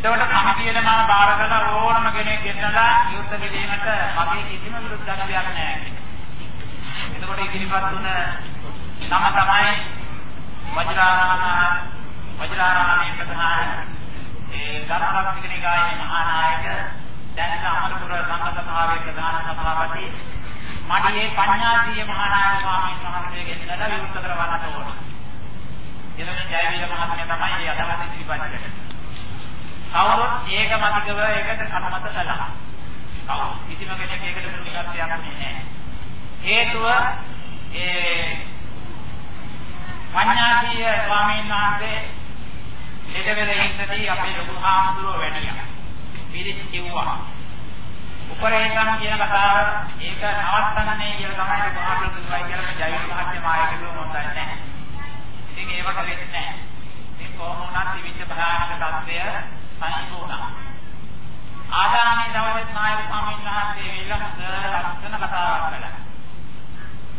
එතකොට සමිතියට මම බාර කරලා ඕනම කෙනෙක් ගෙන්නලා යුද්ධ කිරීමට මගේ කිසිම විරුද්ධත්වයක් නැහැ. එතකොට ඉදිරිපත් වුණ නම තමයි වජිරාරාම වජිරාරාමයේ ප්‍රධාන ඒ ධර්මරක්ෂක නිකායේ මහා නායක දැන් අමරපුර සංඝ සභාවේ ප්‍රධාන සභාපති මඩියේ පඤ්ඤාසීය මහා නායක ස්වාමීන් වහන්සේ ගෙන්නලා විවෘත කරවන්නට ඕන. එතන ජයවීර මහත්මයා තමයි මේ අදහස ඉදිරිපත් කළේ. කවුරුත් ඒක මතිකව ඒකට අනුමත කළා. කවුරු කිසිම කෙනෙක් ඒකට ප්‍රතික්‍රියාවක් නැහැ. හේතුව ඒ පඤ්ඤාසීය ස්වාමීන් වහන්සේ ලෙඩවෙල ඉඳදී අපේ ලොකු හාමුදුරුවෝ වැඩියා. පිරිස් කිව්වා. උපරේකම් කියන කතාව ඒක නවත්තන්නේ කියලා තමයි බුදුහාමුදුරුවෝ කිව්වයි කියලා මේ ජෛව මහත්ම මායකලෝ මොන්දන්නේ නැහැ. ඉතින් ඒව කලෙත් නැහැ. ඉතින් කොහොම වුණත් විවිධ භයානක තත්ත්වය සංකෝණා. ආදානයේ දවසේ නායක ස්වාමීන් වහන්සේ විලක්ෂ ලක්ෂණ කතාවක් කළා.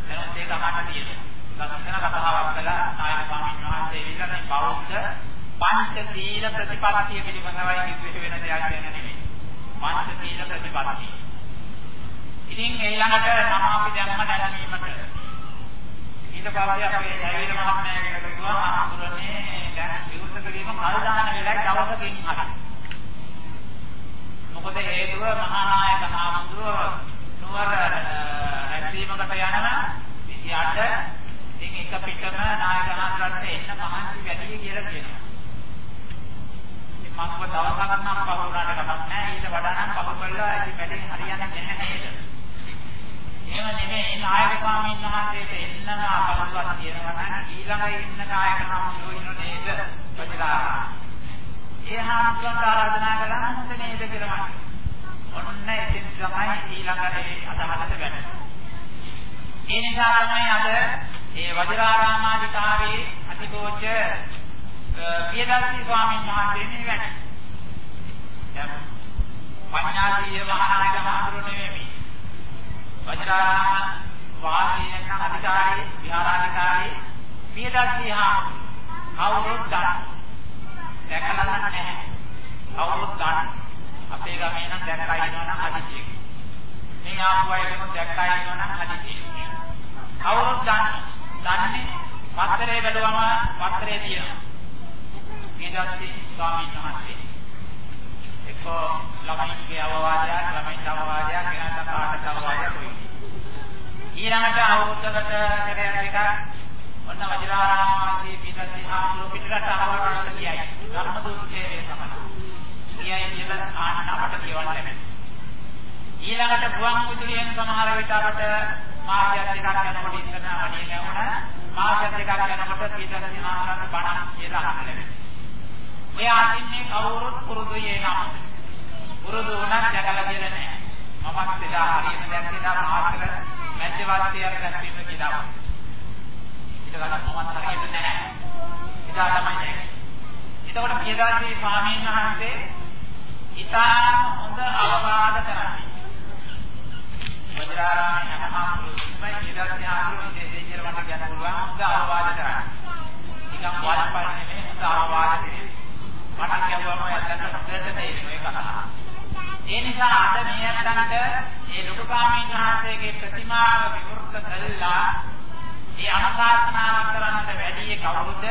එනොත් ඒක අහන්න තියෙනවා. ලක්ෂණ කතාවක් කළා නායක ස්වාමීන් වහන්සේ විලක්ෂණ බෞද්ධ පංච සීල ප්‍රතිපත්තිය පිළිබඳවයි කිව්වේ වෙන දෙයක් නෙමෙයි. පංච සීල ප්‍රතිපත්තිය. ඉතින් ඊළඟට මම අපි දැම්ම දැනීමට ඊට පස්සේ අපේ ජයවීර මහත්මයාගෙන් කිව්වා අහුරන්නේ දැන් විවෘත කිරීම කල් දාන වෙලාවයි දවසකින් හරි. මොකද හේතුව මහා නායක හාමුදුරුව නුවර රැස්වීමකට යනවා 28 ඉතින් එක පිටම නායක හාමුදුරන්ට එන්න මහන්සි වැඩි කියලා කියනවා. මම ඔබ දවසක් නම් පහ වුණාට කමක් නැහැ ඊට වඩා නම් පහ කළා ඉතින් වැඩේ හරියන්නේ නැහැ නේද එහෙම නෙමෙයි නායක ස්වාමීන් වහන්සේට එන්නම අපහසුවක් තියෙනවා නම් ඊළඟ ඉන්න නායක හාමුදුරුවෝ ඉන්න නේද ප්‍රතිලා ඒ හාමුදුරුවන්ට ආරාධනා කළා හොඳ නේද කියලා මම ඔන්න ඉතින් තමයි ඊළඟට අදහසට ගන්නේ ඒ නිසා තමයි අද ඒ වජිරාරාමාධිකාරී අතිගෝච පියදර්ශී ස්වාමීන් වහන්සේ මේ වැඩ. දැන් පඤ්ඤාසීය මහානායක මහඳුරු නෙමෙයි. වජිරාරාම වාසීන අධිකාරී විහාරාධිකාරී පියදර්ශී හාමුදුරු කවුරුත් දන්න. දැකලා නැහැ. කවුරුත් දන්න. අපේ ගමේ නම් දැක්කා ඉන්නවනම් හදිසියෙක. මේ ආපුවයිම දැක්කා ඉන්නවනම් හදිසියෙක. කවුරුත් දන්න. දන්නේ පත්තරේ බැලුවම පත්තරේ තියෙනවා. ඊදස්සී ස්වාමීන් වහන්සේ එක්ක ළමයින්ගේ අවවාදයක් ළමයින්ට අවවාදයක් වෙනත් කාටද අවවාදයක් වෙයි ඊළඟට අවුරුද්දකට කරයක් එක ඔන්න වජිරාරාම වාසී ඊදස්සී හාමුදුරුවෝ පිටරට අවවාදයක් කියයි. ධර්ම දුක්ඛයේ තමයි කියයි කියලා ආන්න අපට කියවන්න ලැබෙනවා. ඊළඟට බුවන් කුතුලියෙන් සමහර විට අපට මාසයක් දෙකක් යනකොට ඉස්සරහ වඩිය ලැබුණා මාසයක් දෙකක් යනකොට ඊදස්සී හාමුදුරුවෝ බණක් කියලා අහන්න ලැබෙනවා. ඔය අදින්නේ කවුරුත් පුරුදුයි එනවා. පුරුදු වුණත් දැකලා දෙල නැහැ. මමත් එදා හරියම දැක්කේ දා මාතර මැද්දවත්තියක් දැක්වීම කියලා. ඊට ගන්න මමත් හරියට නැහැ. එදා තමයි දැක්කේ. එතකොට පියදාසී ස්වාමීන් වහන්සේ ඉතාම හොඳ අවවාද කරන්නේ. වජිරාරාමයේ යනහාමුදුරුවෝ පියදාසී ආමුදුරුවෝ විශේෂයෙන් කියලා මට කියන්න පුළුවන් හොඳ අවවාද කරන්නේ. නිකන් වල්පන්නේ නෙමෙයි හොඳ අවවාද දෙන්නේ. මට කියවම ඇත්තට හොඳට තේරෙනවා ඒක කතාව. ඒ නිසා අද මේ අතනට මේ ලොකුකාමීන් වහන්සේගේ ප්‍රතිමාව විවෘත කළා. ඒ අනුශාසනාවක් කරන්නට වැඩි කවුරුද?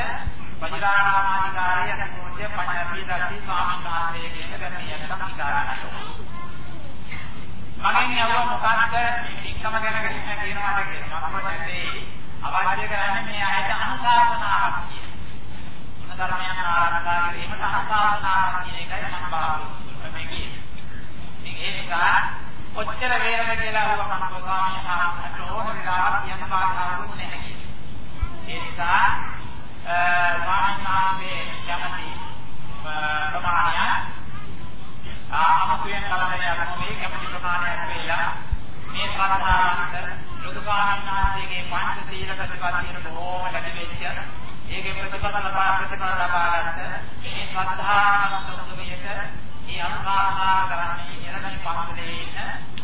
වජිරාරාමාධිකාරී අනුකෝච පඤ්ඤාපීදස්සී ස්වාමීන් වහන්සේ කියන ගැමියන්ට ඉකාරණය. මගෙන් යවුව මොකක්ද එක්කම ගැන කිසිම කියනවාද කියලා. මම කියන්නේ අවශ්‍ය කරන්නේ මේ ආයත අනුශාසනාවක් කියන. ධර්මයන් ආරම්භා කිරීමට අනුශාසනාවක් කියන එකයි මම බලාපොරොත්තු වෙන්නේ කියන්නේ. ඉතින් ඒ නිසා කොච්චර වේරද කියලා අහුව මම ගෝවාමී ආරම්භට ඕන වෙලාවක් කියන්න බාධාවක් නැහැ. ඒ නිසා ස්වාමීන් වහන්සේ යමති ප්‍රමාණයක් ආමතුයෙන් කලබලයක් නොවේ කැමති ප්‍රමාණයක් වේලා මේ ශ්‍රද්ධාවන්ත ලොකු ස්වාමීන් වහන්සේගේ පංච සීල ප්‍රතිපත්තියට බොහෝම ලැබෙච්ච ඒකේ ප්‍රතිපල ලබා ප්‍රතිපල ලබාගත්ත මේ ශ්‍රද්ධාවන්ත උදවියට මේ අනුශාසනා කරන්නේ එළදෙන පන්සලේ ඉන්න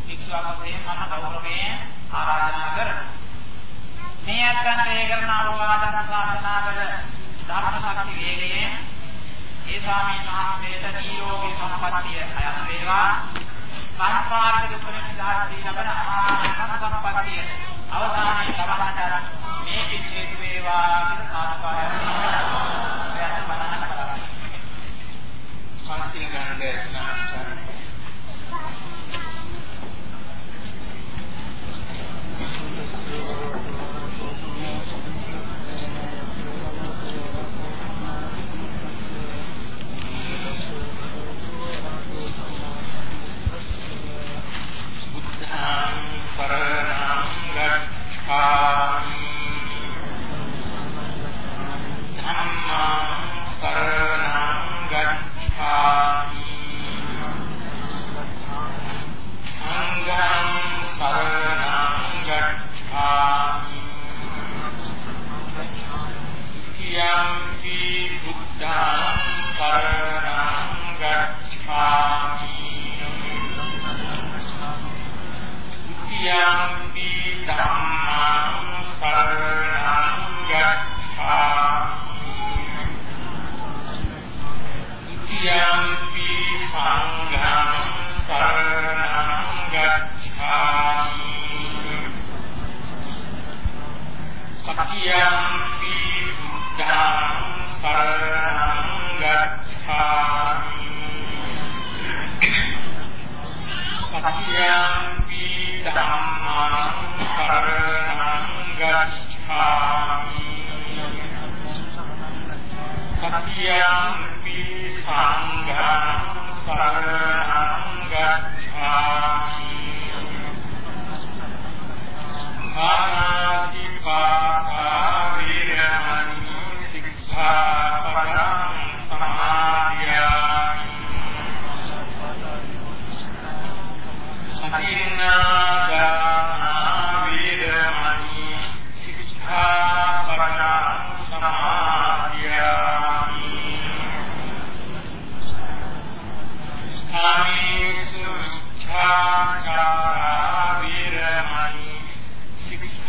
වික්ෂුවක් වශයෙන් මම ගෞරවයෙන් ආරාධනා කරනවා. මේ අත්කන් ඒ කරන අවවාදන ශාසනා කළ ධර්ම ශක්ති වේගයෙන් ඒ ස්වාමීන් වහන්සේට නිරෝගී සම්පත්තිය අයත් වේවා. සංස්කාරික දුක නිදහස් වී ලබන ආනන්ද සම්පත්තිය අවසානයේ ලබන්නට මේ පින් හේතු වේවා කියලා සාදුකාරය. kalau masih lingkaran daerah secara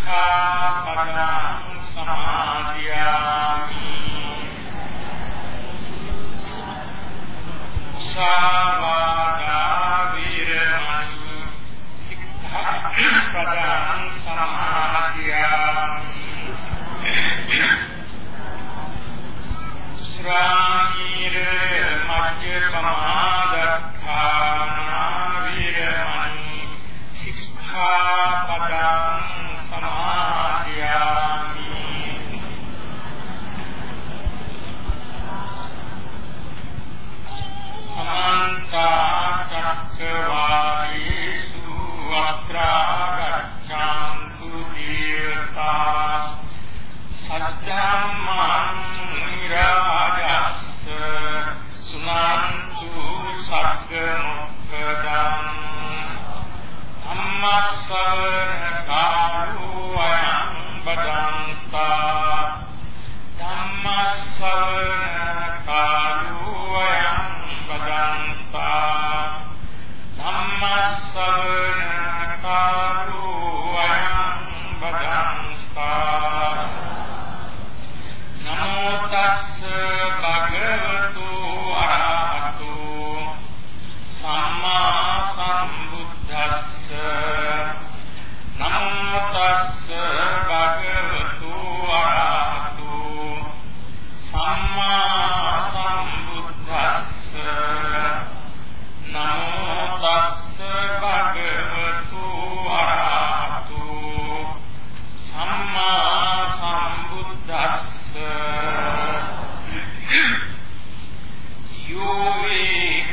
සික්ඛාපදං සමාදියාමි සාවාදා විරමසු සික්ඛාපදං සමාදියාමි ශ්‍රාමීර මජ්ජ සමාද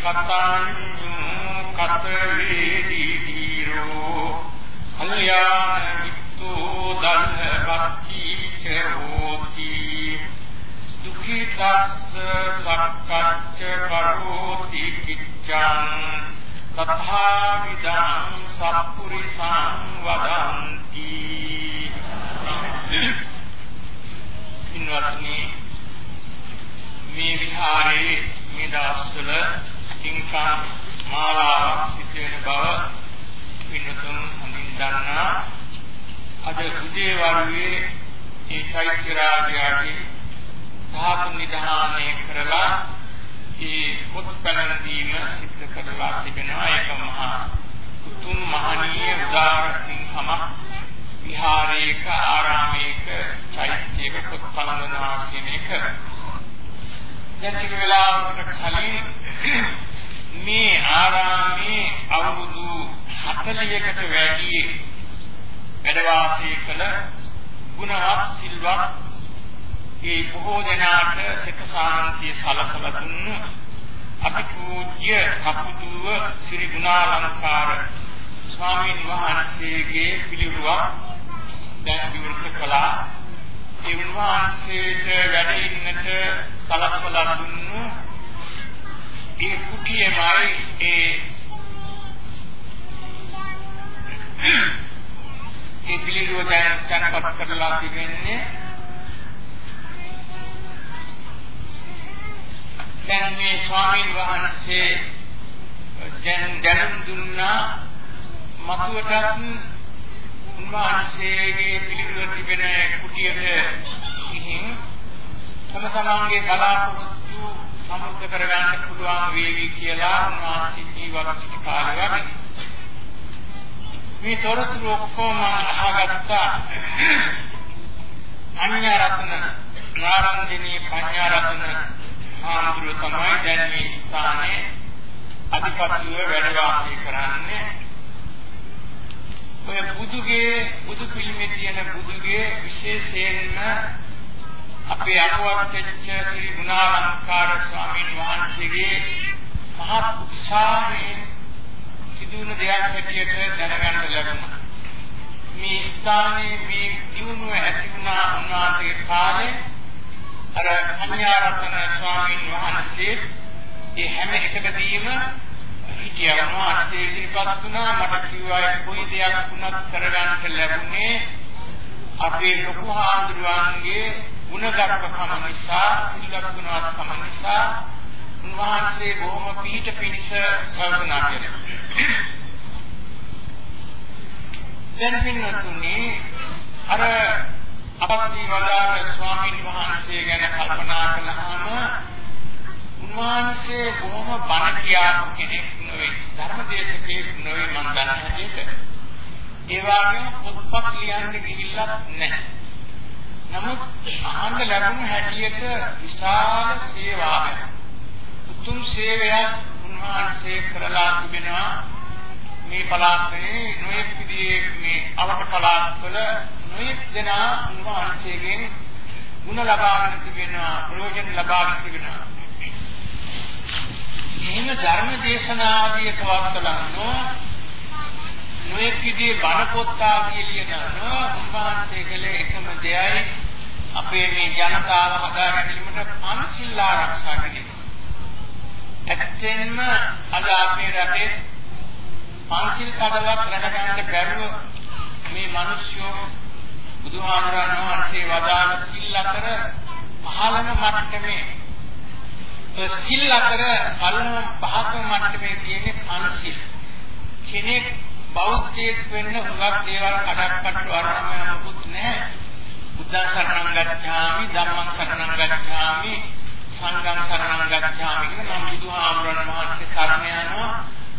කතං කතරේති තීරෝ කල්යාණ මිත්තු දන්පත්ති චරෝති දුක්ඛිතස්ස සක්කච්ච කරෝති කිච්ඡං තථාවිදං සප්පුරිසං වදන්ති ඉන්වත්නි මේ විහාරයේ මේ දවස්වල හිංසා මාලාවක් සිද්ධ වෙන බව පින්නතුන් හඳින් දන්නා. අද සුදේ වරුවේ ඒ චෛත්‍යරාජයාගේ ධාතු නිධානය කරලා ඒ පොත්පැලන දීම සිද්ධ කරලා තිබෙනවා. ඒක මහා උතුම් මහණීය උදාරකින් සම විහාරයක ආරාමයක චෛත්‍යයක පොත්පැලනවා කියන එක. දැන් ටික වෙලාවකට කලින් මේ ආරාමේ අවුරුදු 40කට වැඩි වැඩ වාසය කළ ගුණවත් සිල්වත් ඒ බොහෝ දෙනාට සිත සාන්තිය සලසලා දුන්නු අපි පූජ්‍ය කපුදුව ශ්‍රී ගුණාලංකාර ස්වාමීන් වහන්සේගේ පිළිරුවක් දැන් විවෘත කළා. ඒ වහන්සේට වැඩ ඉන්නට සලස්වලා දුන්නු ඒ කුටියමයි ඒ ඒ පිළිරුව දැන් තැන්පත් කරලා තිබෙන්නේ. දැන් මේ ස්වාමීන් වහන්සේ දැන් දැනුම් දුන්නා මතුවටත් උන්වහන්සේගේ පිළිතුර තිබෙන කුටියට ගිහින් තම තමන්ගේ බලාපොරොත්තු සමුද්ද කරගන්න පුළුවන් වේවි කියලා උන්වහන්සේ ජීවත් සිටි කාලේ වගේ මේ තොරතුරු ඔක්කොම අහගත්තා. අඤ්ඤා රත්න නාරන්දිනී පඤ්ඤා රත්න ආඳුර තමයි දැන් මේ ස්ථානයේ අධිපතිව වැඩ වාසය කරන්නේ. ඔය බුදුගේ බුදු පිළිමේ තියෙන බුදුගේ විශේෂයෙන්ම අපේ අනුවත් වෙච්ච ශ්‍රී ගුණාලංකාර ස්වාමීන් වහන්සේගේ මහත් උත්සාහයෙන් සිදුවන දෙයක් හැටියට දැනගන්න ලැබුණා. මේ ස්ථානයේ මේ දිනුව ඇති වුණා උන්වහන්සේගේ කාලේ අර කන්‍යාරත්න ස්වාමීන් වහන්සේ ඒ හැම එකකදීම හිටියම අර්ථයේ ඉදිරිපත් වුණා. මට කිව්වා කොයි දෙයක් වුණත් කරගන්න ලැබුණේ? අපේ ලොකු හාමුදුරුවන්ගේ ගුණගරුකකම නිසා සිල්වත් ගුණවත්කම නිසා උන්වහන්සේ බොහොම පිහිට පිණිස කල්පනා කළා. දැන් පින්නතුනේ අර අපත්ති වදාළ ස්වාමීන් වහන්සේ ගැන කල්පනා කළාම උන්වහන්සේ බොහොම බණ කියාපු කෙනෙක් නෙවෙයි ධර්මදේශකයෙක් නෙවෙයි මම දන්න හැටියට ඒ වගේම පොත්පත් ලියන්න ගිහිල්ලත් නැහැ. නමුත් අහන්න ලැබුණ හැටියට විශාල සේවාවක් උතුම් සේවයක් උන්වහන්සේ කරලා තිබෙනවා. මේ පළාතේ නොයෙක් විදිහේ මේ අවක පළාත්වල නොයෙක් දෙනා උන්වහන්සේගෙන් ಗುಣ ලබාගෙන තිබෙනවා ප්‍රයෝජන ලබාගෙන තිබෙනවා. එහෙම ධර්ම දේශනාදී පවත්වලන්නෝ නොයෙක් විදිහේ බණ පොත් ආදී ලියනවා උන්වහන්සේ කළේ එකම දෙයයි අපේ මේ ජනතාව හදා ගැනීමට පන්සිල් ආරක්ෂා කිරීම. ඇත්තෙන්ම අද අපේ රටේ පන්සිල් කඩවත් රැකගන්න බැරුව මේ මිනිස්සු බුදුහාමරණ වහන්සේ වදාළ සිල් අතර පහළම මට්ටමේ සිල් අතර පළමු පහතම මට්ටමේ තියෙන්නේ පන්සිල්. කෙනෙක් බෞද්ධයෙක් වෙන්න හුඟක් දේවල් කඩක් කට්ට වර්ණම මොකුත් නැහැ. බුද්ධ සරණං ගච්ඡාමි ධම්මං සරණං ගච්ඡාමි සංඝං සරණං ගච්ඡාමි කියන මම බුදුහාමුදුරන් වහන්සේ සරණ යනවා.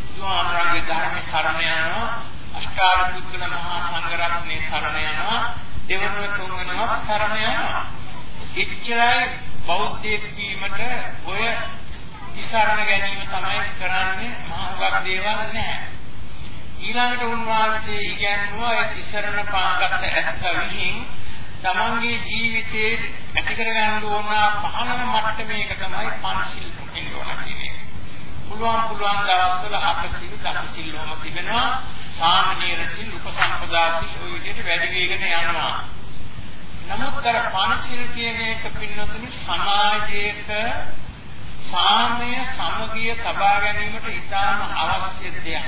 බුදුහාමුදුරන්ගේ ධර්මයේ සරණ යනවා. අෂ්ටාර පුත්තුල මහා සංඝ රත්නයේ සරණ යනවා. දෙවනුව තුන්වෙනිව සරණ යනවා. ඉච්ඡායි බෞද්ධයෙක් වීමට ඔය ඉස්සරණ ගැනීම තමයි කරන්නේ මහඟක් දේවල් නැහැ. ඊළඟට උන්වහන්සේ ඉගැන්වුවා ඒ ඉස්සරණ පාගත ඇත්ත විහිං තමන්ගේ ජීවිතේ ඇති කරගන්න ඕන පහළම මට්ටමේක තමයි පංචශීල රකින්න ඕන කියන්නේ. පුළුවන් පුළුවන් දවස්වල අප සිල් දස සිල් වම තිබෙනවා සාමනීර සිල් උපසම්පදා සිල් ඔය විදිහට වැඩි වේගන යනවා. නමුත් අර පංචශීල කියන එක පින්නතුනි සමාජයේක සාමය සමගිය තබා ගැනීමට ඉතාම අවශ්‍ය දෙයක්.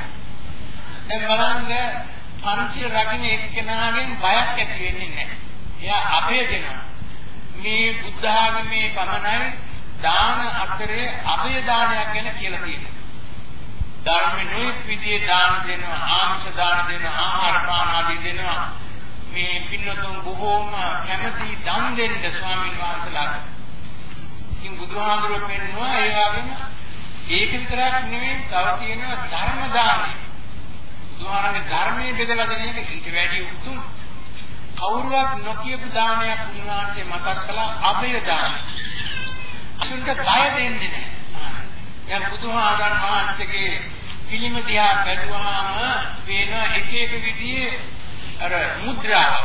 දැන් බලන්න පංචශීල රකින්න එක්කෙනාගෙන් බයක් ඇති වෙන්නේ නැහැ. එයා අභය දෙනවා. මේ බුද්ධ ආගමේ පමණයි දාන අතරේ අභය දානයක් ගැන කියලා තියෙනවා. ධර්මෙ නොයෙක් විදිහේ දාන දෙනවා, ආංශ දාන දෙනවා, ආහාර පාන ආදී දෙනවා. මේ පින්නතුන් බොහෝම කැමති දන් දෙන්න ස්වාමීන් වහන්සේලාට. ඉතින් බුදුහාමුදුරුවෝ පෙන්නවා ඒ වගේම ඒක විතරක් නෙවෙයි තව තියෙනවා ධර්ම දානය. බුදුහාමගේ ධර්මයේ බෙදලා දෙන එක ඊට වැඩි උතුම් කවුරුවක් නොකියපු දානයක් උන්වහන්සේ මතක් කළා අභය දානය. අසුන්ට බය දෙන්නේ නැහැ. දැන් බුදුහාමන් වහන්සේගේ පිළිම දිහා බැලුවාම වෙන එක එක විදිහේ අර මුද්‍රාව.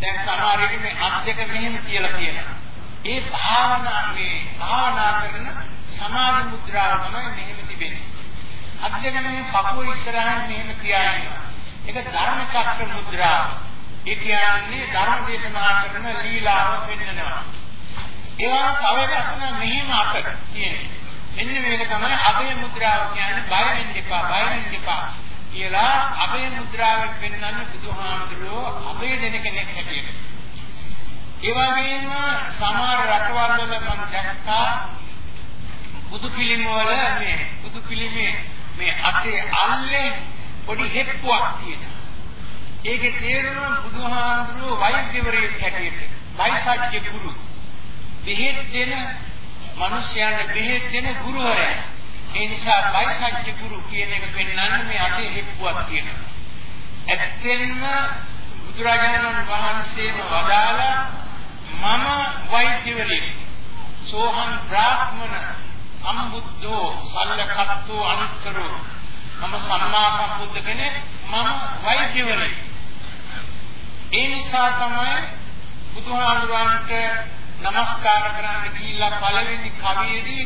දැන් සමහර විට මේ අත් දෙක මෙහෙම කියලා කියනවා. ඒ භාවනා මේ භාවනා කරන සමාධි මුද්‍රාව තමයි මෙහෙම තිබෙන්නේ. අත් දෙක මෙහෙම පපුව ඉස්සරහින් මෙහෙම තියාගෙන. ඒක ධර්ම චක්‍ර මුද්‍රාව. ඒ කියන්නේ ධර්ම දේශනා කරන ලීලාව පෙන්වනවා. ඒවා තව එකක් මෙහෙම අත තියෙන්නේ. මෙන්න මේක තමයි අභය මුද්‍රාව කියන්නේ බය වෙන්න එපා බය වෙන්න එපා කියලා අභය මුද්‍රාවෙන් පෙන්වන්නේ බුදුහාමුදුරුවෝ අභය දෙන කෙනෙක් හැටියට. ඒ වගේම සමහර රටවල් වල මම දැක්කා බුදු පිළිම වල මේ බුදු පිළිමේ මේ අතේ අල්ලේ පොඩි හෙප්පුවක් තියෙනවා. ඒකේ තේරුම බුදුහාමුදුරුවෝ වෛද්‍යවරයෙක් හැටියට වෛසාජ්‍ය ගුරු. බෙහෙත් දෙන මිනිස්යාට බෙහෙත් දෙන ගුරුවරයා. ඒ නිසා වෛසාජ්‍ය ගුරු කියන එක පෙන්වන්නේ මේ අතේ හෙප්පුවක් තියෙනවා. ඇත්තෙන්ම බුදුරජාණන් වහන්සේම වදාලා මම වෛද්‍යවරයෙක්. සෝහන් බ්‍රාහ්මණ සම්බුද්ධෝ සල්ලකත්තෝ අනුත්තරෝ මම සම්මා සම්බුද්ධ කෙනෙක් මම වෛද්‍යවරයෙක්. ඒ නිසා තමයි බුදුහාමුදුරන්ට নমස්කාර කරන්න ගිහිල්ලා පළවෙනි කවියේදී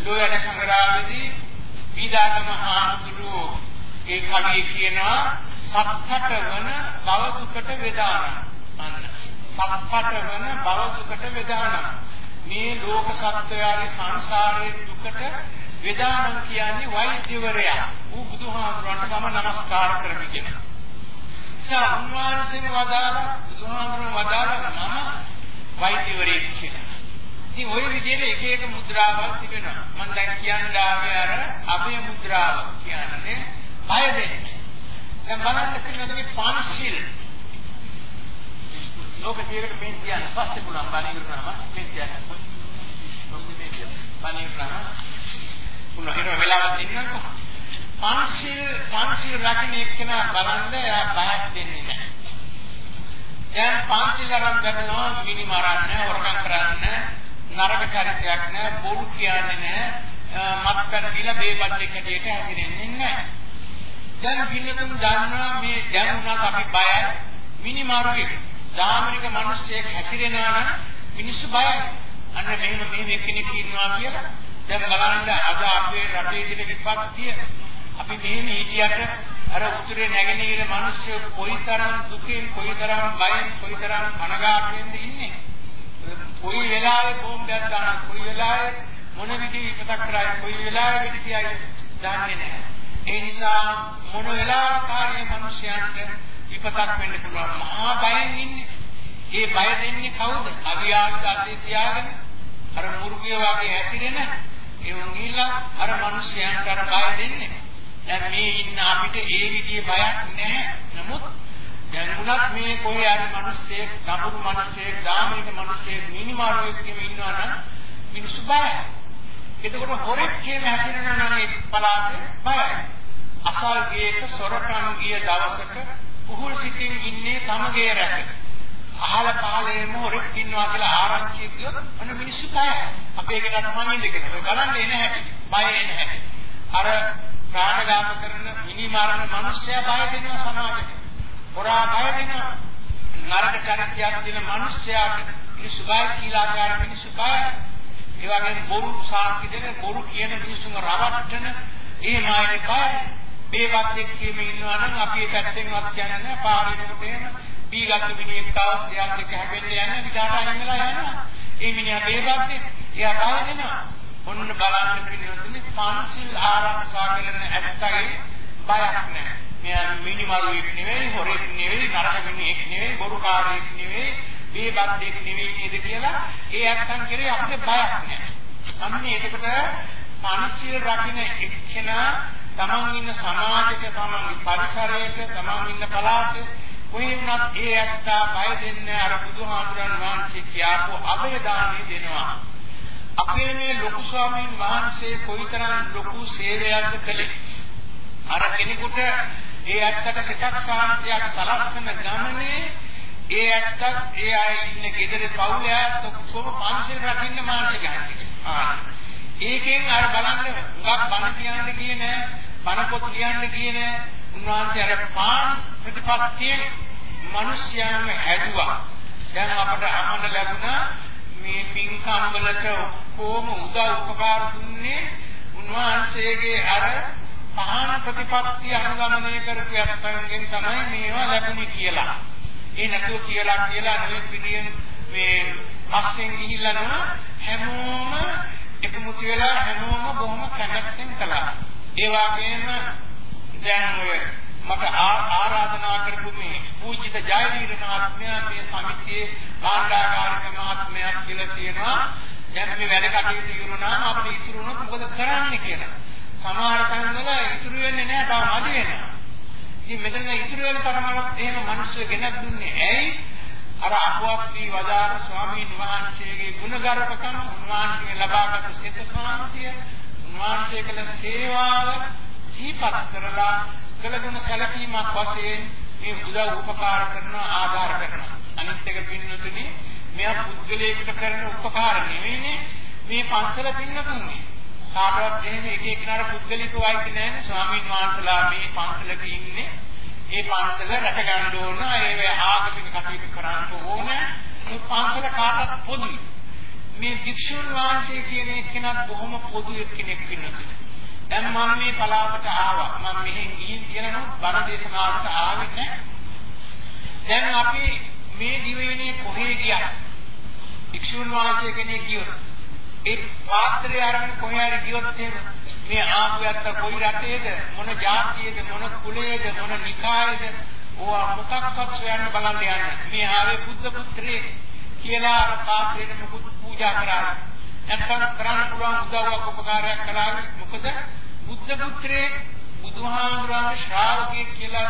ලෝයන සංග්‍රහයේදී විදාගම ආහුරු ඒ කවිය කියනවා සත්කට වන බව දුකට වේදාන අන්න. සත්කට වන බව දුකට වේදාන මේ ලෝක සත්‍යයගේ සංසාරයේ දුකට වේදානම් කියන්නේ වෛද්‍යවරයා. ඌ බුදුහාමුදුරන්ට මම নমස්කාර කරමි කියනවා සා උන්වහන්සේම වදාළ බුදුහාමුදුරන් වදාළ මම වෛද්‍යවරයෙක් කියලා. ඉතින් ওই විදිහට එක එක මුද්‍රාවල් තිබෙනවා. මම දැන් කියන්න ආවේ අර අභය මුද්‍රාව කියන්නේ බය දෙන්නේ. දැන් බලන්න පින්නදී පංචශීල ලෝක ජීවිත මේ කියන පස්සේ පුළුවන් බණේ කරනවා මේ කියන්නේ. මොකද මේ කියන්නේ? බණේ කරනවා. පුන හිර වෙලාවක් දෙන්නකො. පංචශීල පංචශීල රකින්න එක්කෙනා බලන්න එයා බයක් දෙන්නේ නැහැ. දැන් පංචශීල අරන් ගන්නවා මිනි මරන්න, හොරකම් කරන්න, නරක චරිතයක් නෑ, බොරු කියන්නේ නෑ, මත්පැන් දීලා බේබත් එක්කටියට හැසිරෙන්නේ නෑ. දැන් පින්නතුන් දන්නවා මේ දැන් උනත් අපි බයයි මිනි මාරුවෙක. ධාර්මික මිනිස්සෙක් හැසිරෙනවා නම් මිනිස්සු බයයි. අන්න මෙහෙම මෙහෙම එක්කෙනෙක් ඉන්නවා කියලා. දැන් බලන්න අද අපේ රටේ තියෙන විපත්තිය අපි මෙහෙම හිටියට අර උතුරේ නැගෙනහිර මිනිස්සු කොයිතරම් දුකෙන් කොයිතරම් බයෙන් කොයිතරම් කනගාටුවෙන්ද ඉන්නේ? කොයි වෙලාවෙ බෝම්බයක් දාන කොයි වෙලාවෙ මොන විදිහේ ඉපතක් කරයි කොයි වෙලාවෙ වෙඩි තියයි දන්නේ නැහැ. ඒ නිසා මොන වෙලාවකාරී මිනිසයන්ට විපතක් වෙන්න පුළුවන්. මහා බයෙන් ඉන්නේ. ඒ බය දෙන්නේ කවුද? අවියාවිත අතේ තියාගෙන අර මුර්ගිය වගේ හැසිරෙන ඒ උන්ගිලා අර මිනිසයන්ට අර බය දෙන්නේ දැන් මේ ඉන්න අපිට ඒ විදිහේ බයක් නැහැ. නමුත් දැන් උනත් මේ කොහේ හරි මිනිස්සෙක්, ගඹුරු මිනිස්සෙක්, ගාමික මිනිස්සෙක්, මිනිමාරුවෙක් කියම ඉන්නවා නම් මිනිස්සු බයයි. එතකොට හොරෙක් කියන හැදෙනවා නම් ඒ පලාතේ බයයි. අසල් ගියක සොරකම් ගිය දවසක උහුල් සිටින් ඉන්නේ තමගේ රැක. අහල පහලේම හොරෙක් ඉන්නවා කියලා ආරංචි කියොත් අන්න මිනිස්සු බයයි. අපේ ගෙදර මම ඉන්නේ කියලා. බලන්නේ නැහැ. බය නැහැ. අර ප්‍රාණඝාත කරන මිනි මරණ මිනිස්සයා බය දෙනවා සමාජයට. හොරා බය දෙනවා. නරක චරිතයක් දෙන මිනිස්සයාට මිනිස්සු බය සීලාචාර මිනිස්සු බය. ඒ වගේම බොරු සාක්ෂි දෙන බොරු කියන මිනිස්සුම රවට්ටන ඒ මායේ බය. මේවත් එක්කම ඉන්නවා නම් අපි ඒ පැත්තෙන්වත් කියන්නේ නැහැ. පාරේකට එහෙම පීගත්තු මිනිහෙක් තවත් දෙයක් දෙක හැපෙන්න යන්නේ විචාරා ඉන්නලා යනවා. ඒ මිනිහා මේවත් එයා බය දෙනවා. ඔන්න බලන්න පිළිවෙන්නේ පංචිල් ආරක්ෂා කරන ඇත්තගේ බයක් නැහැ. මෙයා මිනිමරුවෙක් නෙවෙයි, හොරෙක් නෙවෙයි, නරක මිනිහෙක් නෙවෙයි, බොරුකාරයෙක් නෙවෙයි, බේබද්දෙක් නෙවෙයි නේද කියලා ඒ ඇත්තන් කෙරේ අපිට බයක් නැහැ. අන්න ඒකට පංචිල් රකින්න එක්කෙනා තමන් ඉන්න සමාජයට, තමන්ගේ පරිසරයට, තමන් ඉන්න පළාතේ කොහේ වුණත් ඒ ඇත්තා බය දෙන්නේ අර බුදුහාමුදුරන් වහන්සේ කියාපු අභය දානෙ දෙනවා. අපේ මේ ලොකු ස්වාමීන් වහන්සේ කොයිතරම් ලොකු සේවයක්ද කළේ. අර කෙනෙකුට ඒ ඇත්තට සිතක් සාන්තියක් සලස්සන ගමනේ ඒ ඇත්තත් ඒ අය ඉන්න ගෙදර පවුලේ අයත් ඔක්කොම පන්සල් රකින්න මාර්ගය ගන්නවා. ඒකෙන් අර බලන්න උගක් බණ කියන්න කියන බණ පොත් කියන්න කියන උන්වහන්සේ අර පාන් ප්‍රතිපත්තියේ මිනිස්යන්ව හැදුවා. දැන් අපට අහන්න ලැබුණා මේ පින්කම් වලට ඔක්කොම උදව් උපකාර දුන්නේ උන්වහන්සේගේ අර පහන ප්‍රතිපත්තිය අනුගමනය කරපු යත්තන්ගෙන් තමයි මේවා ලැබුණේ කියලා. ඒ නැතුව කියලා කියලා නෙවෙයි පිළියෙන් මේ පස්සෙන් ගිහිල්ලා නම හැමෝම එකමුතු වෙලා හැමෝම බොහොම කැමැත්තෙන් කළා. ඒ වගේම දැන් ඔය මට ආරාධනා කරපු මේ පූජිත ජයවීර මහත්මයා මේ සමිතියේ භාණ්ඩාගාරික මහත්මයා කියලා තියෙනවා. දැන් මේ වැඩ කටයුතු ඉවරුනාම අපිට ඉතුරු වුණොත් මොකද කරන්න කියලා. සමහර තැන්වල ඉතුරු වෙන්නේ නැහැ තාම අඩු වෙනවා. ඉතින් මෙතන ඉතුරු වෙන තරමවත් එහෙම මිනිස්සු ගෙනත් දුන්නේ ඇයි? අර අපවත් වී වදාර ස්වාමීන් වහන්සේගේ ගුණගරුකකම උන්වහන්සේ ලබාගත් සිත සාන්තිය උන්වහන්සේ කළ සේවාව සිහිපත් කරලා කළගුණ සැලකීමක් වශයෙන් මේ උදව් උපකාර කරන ආධාර කරන අනිත් එක පින්නතුනි මෙයා පුද්ගලයෙකුට කරන උපකාර නෙවෙයිනේ. මේ පන්සල පින්නතුන්නේ කාටවත් එහෙම එක එකනට පුද්ගලිකව අයිති නැහැ ස්වාමීන් වහන්සේලා මේ පන්සලක ඉන්නේ. ඒ පන්සල රැක ගන්න ඕන. ඒ ආගමික කටයුතු කරන්න ඕන. මේ පන්සල කාටවත් පොදුයි. මේ භික්ෂුන් වහන්සේ කියන එක්කෙනත් බොහොම පොදු එක්කෙනෙක් වෙනවා දැන් මම මේ පලාවට ආවා. මම මෙහෙන් ගිහින් කියනවා බණ දේශනාවට ආවේ නැහැ. දැන් අපි මේ දිවෙන්නේ කොහේ ගියා? භික්ෂුන් වහන්සේ කෙනෙක් ගියොත් ඒ පාත්‍රය අරගෙන කොහේ හරි ගියොත් එහෙම මේ ආපුයත්ත කොයි රටේද මොන ජාතියේද මොන කුලයේද මොන නිකායේද ඕවා මොකක්වත් සොයන්න බලන්න යන්නේ මේ ආවේ බුද්ධ පුත්‍රේ කියලා අර පාත්‍රයට මුකුත් පූජා කරා නැත්නම් කරන්න පුළුවන් උදව්වක් උපකාරයක් කළා මොකද බුද්ධ පුත්‍රේ බුදුහාමුදුරන්ගේ ශ්‍රාවකයෙක් කියලා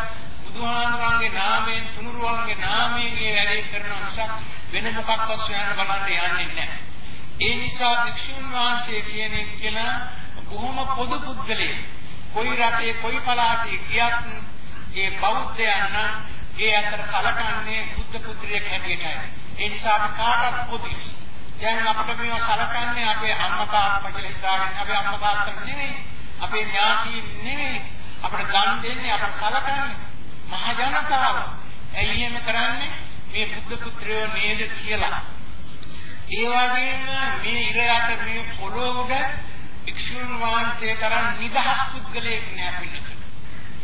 බුදුහාමුදුරන්ගේ නාමයෙන් තුනුරුවන්ගේ නාමයෙන් මේ වැඩේ කරන නිසා වෙන මොකක්වත් සොයන්න බලන්න යන්නේ නැහැ ඒ නිසා භික්ෂුන් වහන්සේ කියන එක්කෙන බොහොම පොදු පුද්ගලයෙක්. කොයි රටේ කොයි පළාතේ ගියත් ඒ බෞද්ධයන් නම් ඒ අතර කලකන්නේ බුද්ධ පුත්‍රයෙක් හැටියටයි. ඒ නිසා අපි කාටවත් පොදුයි. දැන් අපිට මේව සලකන්නේ අපේ අම්මා තාත්තා කියලා හිතාගෙන අපේ අම්මා තාත්තා නෙවෙයි. අපේ ඥාතීන් නෙවෙයි. අපිට ගන් දෙන්නේ අපිට සලකන්නේ මහ ජනතාව. ඇයි එහෙම කරන්නේ? මේ බුද්ධ පුත්‍රයෝ නේද කියලා. ඒ වගේම මේ ඉර යට මේ පොළොව උඩ වික්ෂුන් වහන්සේ තරම් නිදහස් පුද්ගලයෙක් නෑ පිළිතුර.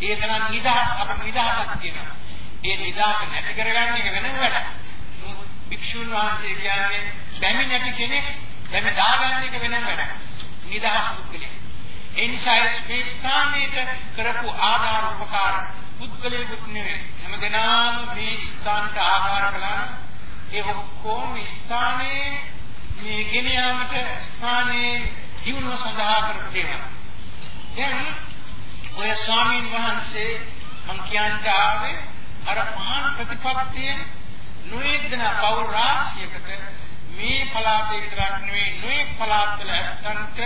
ඒ තරම් නිදහස් අපිට නිදහසක් තියෙනවා. ඒ නිදහස නැති කරගන්න එක වෙනම වැඩක්. වික්ෂුන් වහන්සේ කියන්නේ බැමි නැති කෙනෙක් බැමි දාගන්න එක වෙනම වැඩක්. නිදහස් පුද්ගලයෙක්. ඒ නිසා මේ ස්ථානයේ කරපු ආධාර උපකාර පුද්ගලයෙකුට නෙවෙයි හැමදෙනාම මේ ස්ථානට ආධාර කළා ඒ ඔක්කොම ස්ථානයේ මේ ගෙන යාමට ස්ථානයේ ජීවන සඳහා කරපු දේවල්. දැන් ඔය ස්වාමීන් වහන්සේ මං කියන්න ආවේ අර මහාන් ප්‍රතිපත්තිය නොයෙක් දෙන පෞර රාශියකට මේ පළාතේ විතරක් නෙවෙයි නොයෙක් පළාත්වල ඇත්තන්ට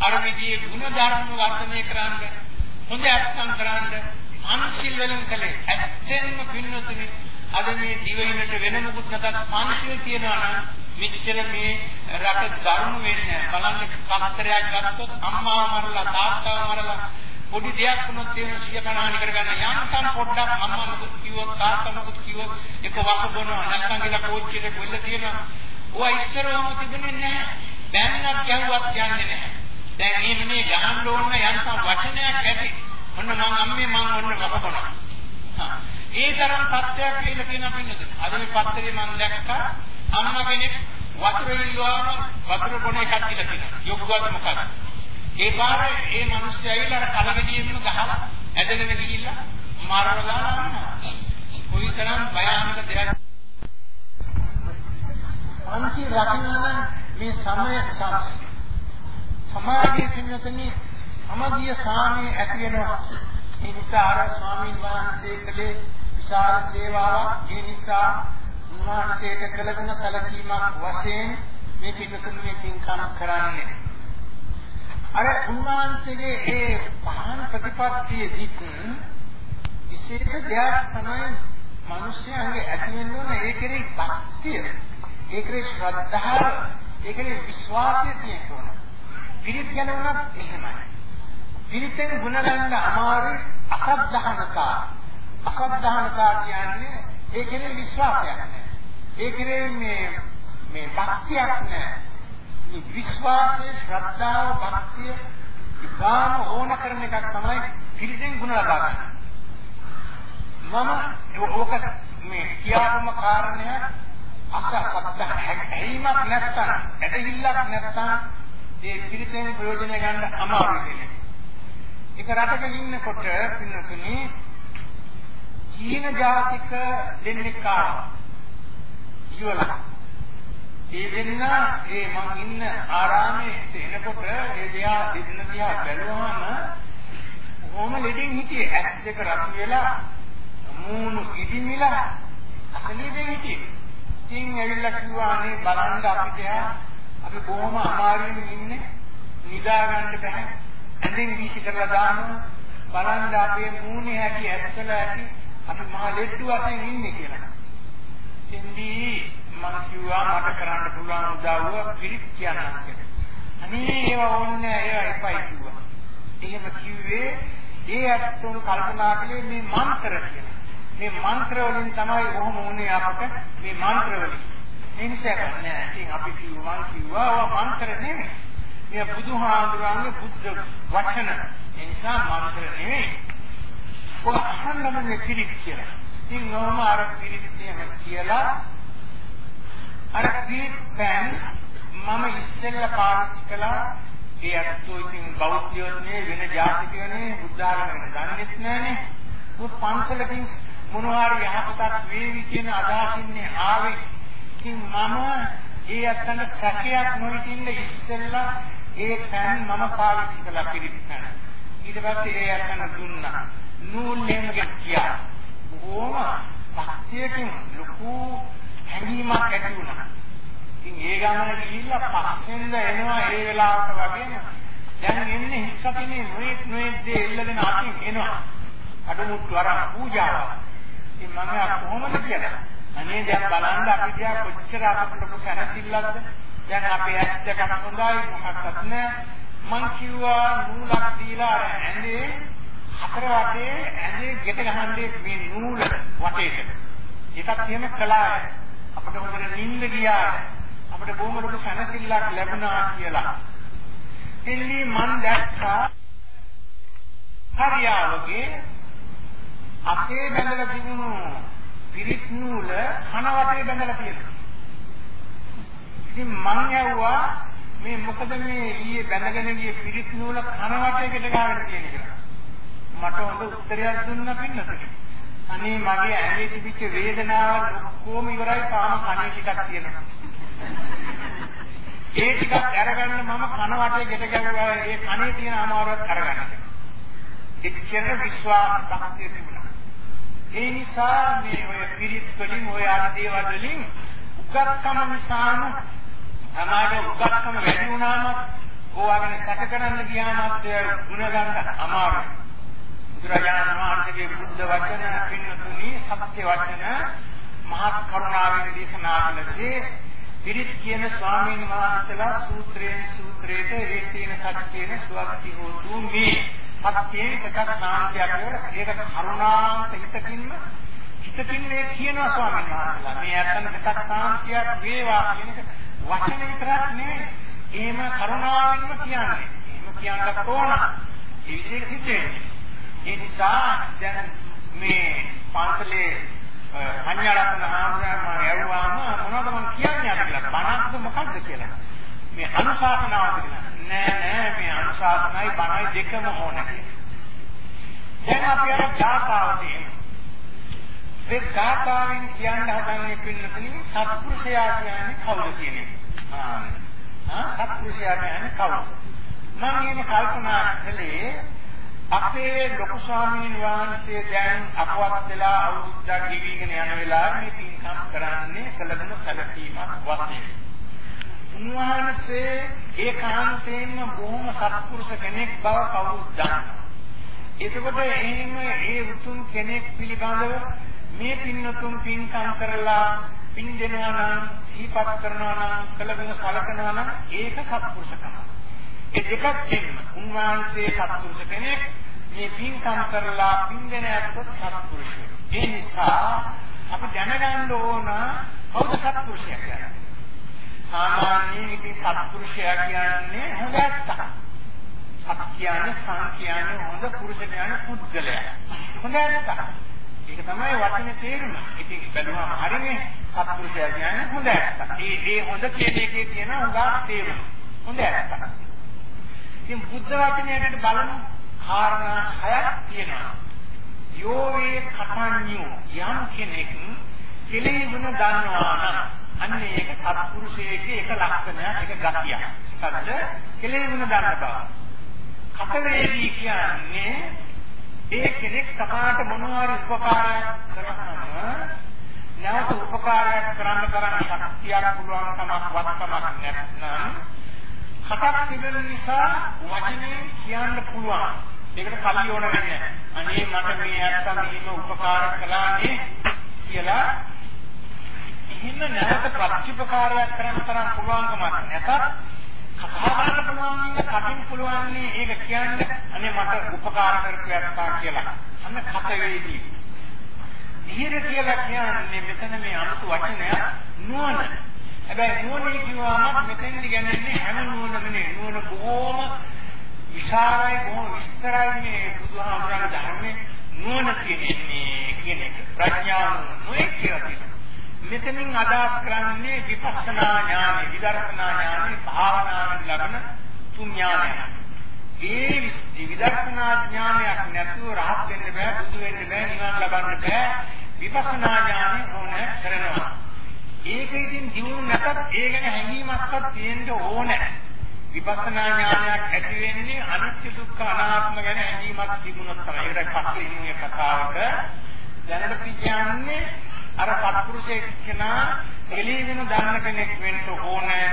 අර විදිහේ ගුණ ධර්ම වර්ධනය කරන්න හොඳ අත්සන් කරන්න අන්සිල් වලින් කලේ ඇත්තෙන්ම පින්නතුනේ අද මේ දිවෙන්නට වෙන මොකුත් නැතත් පන්සිල් තියනවා නම් මෙච්චර මේ රට ධර්ම වෙන්නේ බලන්න කතරයක් ගත්තොත් අම්මා මරලා තාත්තා මරලා පොඩි දෙයක් වුණොත් ඒ සිය කණානි කරගන්න යන්තම් පොඩ්ඩක් අම්මා මොකද කිව්වොත් තාත්තා මොකද කිව්වොත් එක වහ බොනවා නැත්නම් ගිහලා කෝච්චියට ගොල්ල තියෙනවා. ඔය ඉස්සරවම තිබුණේ නැහැ. දැන්නත් ගැහුවත් යන්නේ නැහැ. දැන් මේ මේ ගහන්න ඕන යන්තම් වචනයක් ඇති. ඔන්න මං අම්මේ මං ඔන්න වහ බොනවා ඒ තරම් සත්‍යයක් කියලා කියන පින්නද අද මේ පත්තරේ මම දැක්කා අම්මා කෙනෙක් වතුර ඉල්ලුවාම වතුර බොන එකක් කියලා කියනවා. යොග්ගවත් මොකක්ද? ඒ පාරේ ඒ මිනිස්සු ඇවිල්ලා අර කලගෙඩියෙම ගහලා ඇදගෙන ගිහිල්ලා මරලා දානවා කොයිතරම් භයානක දෙයක්. අන්ති රකින්න මේ සමය සමාධිය පින්නතනේ සමාධිය සාමයේ ඇති වෙනවා ඒ නිසා අර ස්වාමීන් වහන්සේ කලේ විශාල සේවාවක් ඒ නිසා උන්වහන්සේට කළගුණ සැලකීමක් වශයෙන් මේ පිටුතුනේ පින්කම් කරන්නේ. අර උන්වහන්සේගේ ඒ පහන් ප්‍රතිපත්තියේදීත් විශේෂ දෙයක් තමයි මිනිස්යාගේ ඇති වෙන්න ඕන ඒ කෙරෙහි භක්තිය, ඒ කෙරෙහි ශ්‍රද්ධාව, ඒ කෙරෙහි විශ්වාසය තියෙන්න ඕන. පිරිත් ගැන වුණත් එහෙමයි. පිරිතෙන් ගුණ ගන්න අමාරුයි අසද්ධානකා. අසද්ධානකා කියන්නේ ඒ කෙරෙහි විශ්වාසයක් නැහැ. ඒ කෙරෙහි මේ මේ භක්තියක් නැහැ. මේ විශ්වාසය, ශ්‍රද්ධාව, භක්තිය ඉතාම ඕන කරන එකක් තමයි පිරිතෙන් ගුණ ලබා ගන්න. මම ඕක මේ කියාපම කාරණය අස සත්‍ය හැීමක් නැත්තම් ඇදහිල්ලක් නැත්තම් ඒ පිළිතෙන් ප්‍රයෝජන ගන්න අමාරුයි කියන්නේ. එක රටක ඉන්නකොට පින්නතුනි චීන ජාතික දෙන්නෙක් ආවා. ඉවලා. ඒ දෙන්න ඒ මං ඉන්න ආරාමේ එනකොට ඒ දිහා දෙන්න දිහා බැලුවම කොහොම ලෙඩින් හිටියේ ඇස් දෙක රතු වෙලා මූණු ඉදිමිලා අසනීපෙන් හිටියේ. ඉතින් ඇවිල්ලා කිව්වා අනේ බලන්න අපිට අපි බොහොම අමාරුවෙන් ඉන්නේ නිදා ගන්න බෑ. ඇඳින් වීසි කරලා දානවා. බලන්න අපේ මූණේ ඇති ඇස්සල ඇති අපි මහ ලෙඩ්ඩු වශයෙන් ඉන්නේ කියලා. ඉතින්දී මම කිව්වා මට කරන්න පුළුවන් උදව්ව පිළිත් කියන්නම් කියලා. අනේ ඒව ඕනේ ඒව එපයි කිව්වා. එහෙම කිව්වේ ඒ අත්තුන් කල්පනා කළේ මේ මන්ත්‍ර කියලා. මේ මන්ත්‍ර වලින් තමයි කොහොම උනේ අපට මේ මන්ත්‍ර වලින්. ඒ නිසා නෑ ඉතින් අපි කිව්වා කිව්වා ඔය මන්ත්‍ර නෙමෙයි. මේ බුදුහාඳුරන්ගේ බුද්ධ වචන. ඒ නිසා මන්ත්‍ර නෙමෙයි. ඔය අහන්නම පිළික් කියලා. ඉතින් නෝම අර පිළික් කියලා අර පිළික් පෑන් මම ඉස්සෙල්ලා පාවිච්චි කළා ඒ අත්තු ඉතින් බෞද්ධයෝ නේ වෙන ජාතිකයෝ නේ බුද්ධ ආගම දන්නෙත් නෑනේ. උත් පන්සලකින් මොනවාරි යහපතක් වේවි කියන අදහසින්නේ ආවේ. ඉතින් මම ඒ අත්තන සැකයක් නොහිටින්න ඉස්සෙල්ලා ඒ පෑන් මම පාවිච්චි කළා පිළිපැන. ඊට පස්සේ ඒ අත්තන දුන්නා. නූල් නේමක කියා. බොහොම භක්තියකින් ලොකු හැඟීමක් ඇති වුණා. ඉතින් ඒ ගමන ගිහිල්ලා පස්සෙන්ද එනවා ඒ වෙලාවට වගේම දැන් එන්නේ හිස්සකිනේ නොයෙක් නොයෙක් දේ එල්ලගෙන අතින් එනවා. අඩමුට්ටු අරන් පූජාව. ඉතින් මම කොහොමද කියලා. අනේ දැන් බලන්න අපි දිහා කොච්චර අපට ලොකු සැනසෙල්ලක්ද. දැන් අපේ ඇස් දෙක හොඳයි මොකක්වත් නැහැ. මං කිව්වා නූලක් දීලා අර ඇඳේ හතර වටේ ඇඳේ ගෙට ගහන්නේ මේ නූල වටේට. ඒකත් එහෙම කළා. අපිට හොඳට නිින්ද ගියා. අපිට බොහොම ලොකු සැනසෙල්ලක් ලැබුණා කියලා. එන්නේ මං දැක්කා හරියාවගේ අපේ බඳලා තිබුණු පිරිත් නූල කන වටේ බඳලා තියෙනවා. ඉතින් මං යවුවා මේ මොකද මේ ඊයේ බැඳගෙන ගිය පිරිත් නූල කන වටේකට ගාගෙන තියෙන කියලා. මට හොඳ උත්තරයක් දුන්නා පින්නතට. අනේ මගේ ඇඟේ තිබිච්ච වේදනාව ඔක්කොම ඉවරයි තාම කනේ ටිකක් තියෙනවා. ඒ ටිකක් අරගන්න මම කන වටේ ගෙට ගැවුවා ඒ කනේ තියෙන අමාරුවක් අරගන්න. එච්චර විශ්වාස භක්තිය තිබුණා. ඒ නිසා මේ ඔය පිරිත් වලින් ඔය ආදී දේවල් වලින් උගත්කම නිසාම තමයි උගත්කම වැඩි වුණාම ඕවාගෙන සැක කරන්න ගියාම ගුණ ගන්න අමාරුයි. බුදුරජාණන් වහන්සේගේ බුද්ධ වචන පින්නතුනි සත්‍ය වචන මහත් කරුණාවෙන් දේශනා කළේ පිරිත් කියන ස්වාමීන් වහන්සේලා සූත්‍රයෙන් සූත්‍රයට ඒ තියෙන සත්‍යයෙන් සුවක්ති හෝතු මේ සත්‍යයේ එකක් සාන්තියක් ඒක කරුණාන්ත හිතකින්ම හිතකින් මේ කියනවා ස්වාමීන් වහන්සේලා. මේ අතන එකක් සාන්තියක් වේවා කියන එක වචන විතරක් නෙවෙයි. එහෙම කරුණාවෙන්ම කියන්නේ. එහෙම කියන්නත් ඕන. ඒ විදිහට සිද්ධ වෙන්නේ ඒ නිසා දැන් මේ පන්සලේ අඤ්ඤාරත්න ආමරණ යවුවාම මොනවද මම කියන්නේ අපිට බණක්ද මොකක්ද කියලා. මේ අනුශාසනාවද කියලා. නෑ නෑ මේ අනුශාසනයි බණයි දෙකම ඕන දැන් අපි අර ගාථාවදී මේ ගාථාවෙන් කියන්න හදන්නේ පිළිතුරු සත්පුරුෂයා කියන්නේ කවුද කියන එක. ආ සත්පුරුෂයා කියන්නේ කවුද? මම මේ කල්පනා කළේ අපේ ලොකු ස්වාමීන් වහන්සේ දැන් අපවත් වෙලා අවුරුද්දක් ගෙවිගෙන යන වෙලාවේ මේ පින්කම් කරන්නේ කළගුණ සැලකීමක් වශයෙන්. උන්වහන්සේ ඒකාන්තයෙන්ම බොහොම සත්පුරුෂ කෙනෙක් බව කවුරුත් දන්නවා. එතකොට එහෙම ඒ උතුම් කෙනෙක් පිළිබඳව මේ පින්නතුන් පින්කම් කරලා පින් දෙනවා නම් සිහිපත් කරනවා නම් කලගුණ සලකනවා නම් ඒක සත්පුරුෂකම. ඒ දෙකක් දෙන්න. උන්වහන්සේ සත්පුරුෂ කෙනෙක් මේ පින්කම් කරලා පින් දෙන අයත් සත්පුරුෂයෙක්. ඒ නිසා අපි දැනගන්න ඕන කවුද සත්පුරුෂයා කියන්නේ. සාමාන්‍යයෙන් ඉතින් සත්පුරුෂයා කියන්නේ හොඳ ඇත්තක්. සත් කියන්නේ සං කියන්නේ හොඳ පුරුෂ කියන්නේ පුද්ගලයා. හොඳ ඇත්තක්. ඒක තමයි වචනේ තේරුම. ඉතින් බැලුවම හරිනේ සත්පුරුෂයා කියන්නේ හොඳ ඇත්තක්. ඒ ඒ හොඳ කියන එකේ තියෙන හොඳ තේරුම. හොඳ ඇත්තක්. ඉතින් බුද්ධ වචනයට බලමු කාරණා හයක් තියෙනවා. යෝ වේ කතඤ්ඤු යම් කෙනෙක් කෙලෙහි ගුණ දන්නවා නම් අන්න ඒක සත්පුරුෂයේ එක ලක්ෂණයක් එක ගතියක්. මොකද්ද? කෙලෙහි ගුණ දන්න බව. කතරේදී කියන්නේ ඒ කෙනෙක් තමාට මොනවාරි උපකාරයක් කරනම නැවත උපකාරයක් කරන්න තරම් ශක්තියක් පුළුවන් කමක් වත්කමක් නැත්නම් හටක් තිබෙන නිසා වචනේ කියන්න පුළුවන්. ඒකට කලිය ඕන වෙන්නේ අනේ මට මේ ඇත්ත මෙහිම උපකාර කළානේ කියලා එහෙම නැවත ප්‍රතිපකාරයක් කරන්න තරම් පුළුවන්කමක් නැතත් කතා කරන්න පුළුවන් ඉන්න කටින් පුළුවන් ඒක කියන්නේ අනේ මට උපකාර කරපියත්තා කියලා. අන්න කත වේදී. ධීර කියලා කියන්නේ මෙතන මේ අමුතු වචනය නුවණ. හැබැයි නුවණ කියවම මෙතෙන්දි ගන්නේ හැම නුවණම නෙවෙයි. නුවණ බොහොම විශාලයි බොහොම විස්තරයි මේ බුදුහාමුදුරන්ගේ ධර්මයේ නුවණ කියන්නේ කියන එක. ප්‍රඥාව නුවණ කියලා කියනවා. මෙතනින් අදහස් කරන්නේ විපස්සනා ඥානෙ, විදර්ශනා ඥානෙ, භාවනාවෙන් ලබන තුන් ඥානය. ඒ විදර්ශනා ඥානයක් නැතුව රහත් වෙන්න බෑ, බුදු වෙන්න බෑ, නිවන් ලබන්න බෑ. විපස්සනා ඥානෙ ඕන කරනවා. ඒක ඉතින් දිනු නැතත් ඒ ගැන හැඟීමක්වත් තියෙන්න ඕනේ. විපස්සනා ඥානයක් ඇති වෙන්නේ අනිත්‍ය දුක්ඛ අනාත්ම ගැන හැඟීමක් තිබුණොත් තමයි. ඒකට පස්සේ ඉන්නේ කතාවක දැනට කියන්නේ අර සත්පුරුෂයෙක් කෙනා එළිවෙන දන්න කෙනෙක් වෙන්න ඕනේ.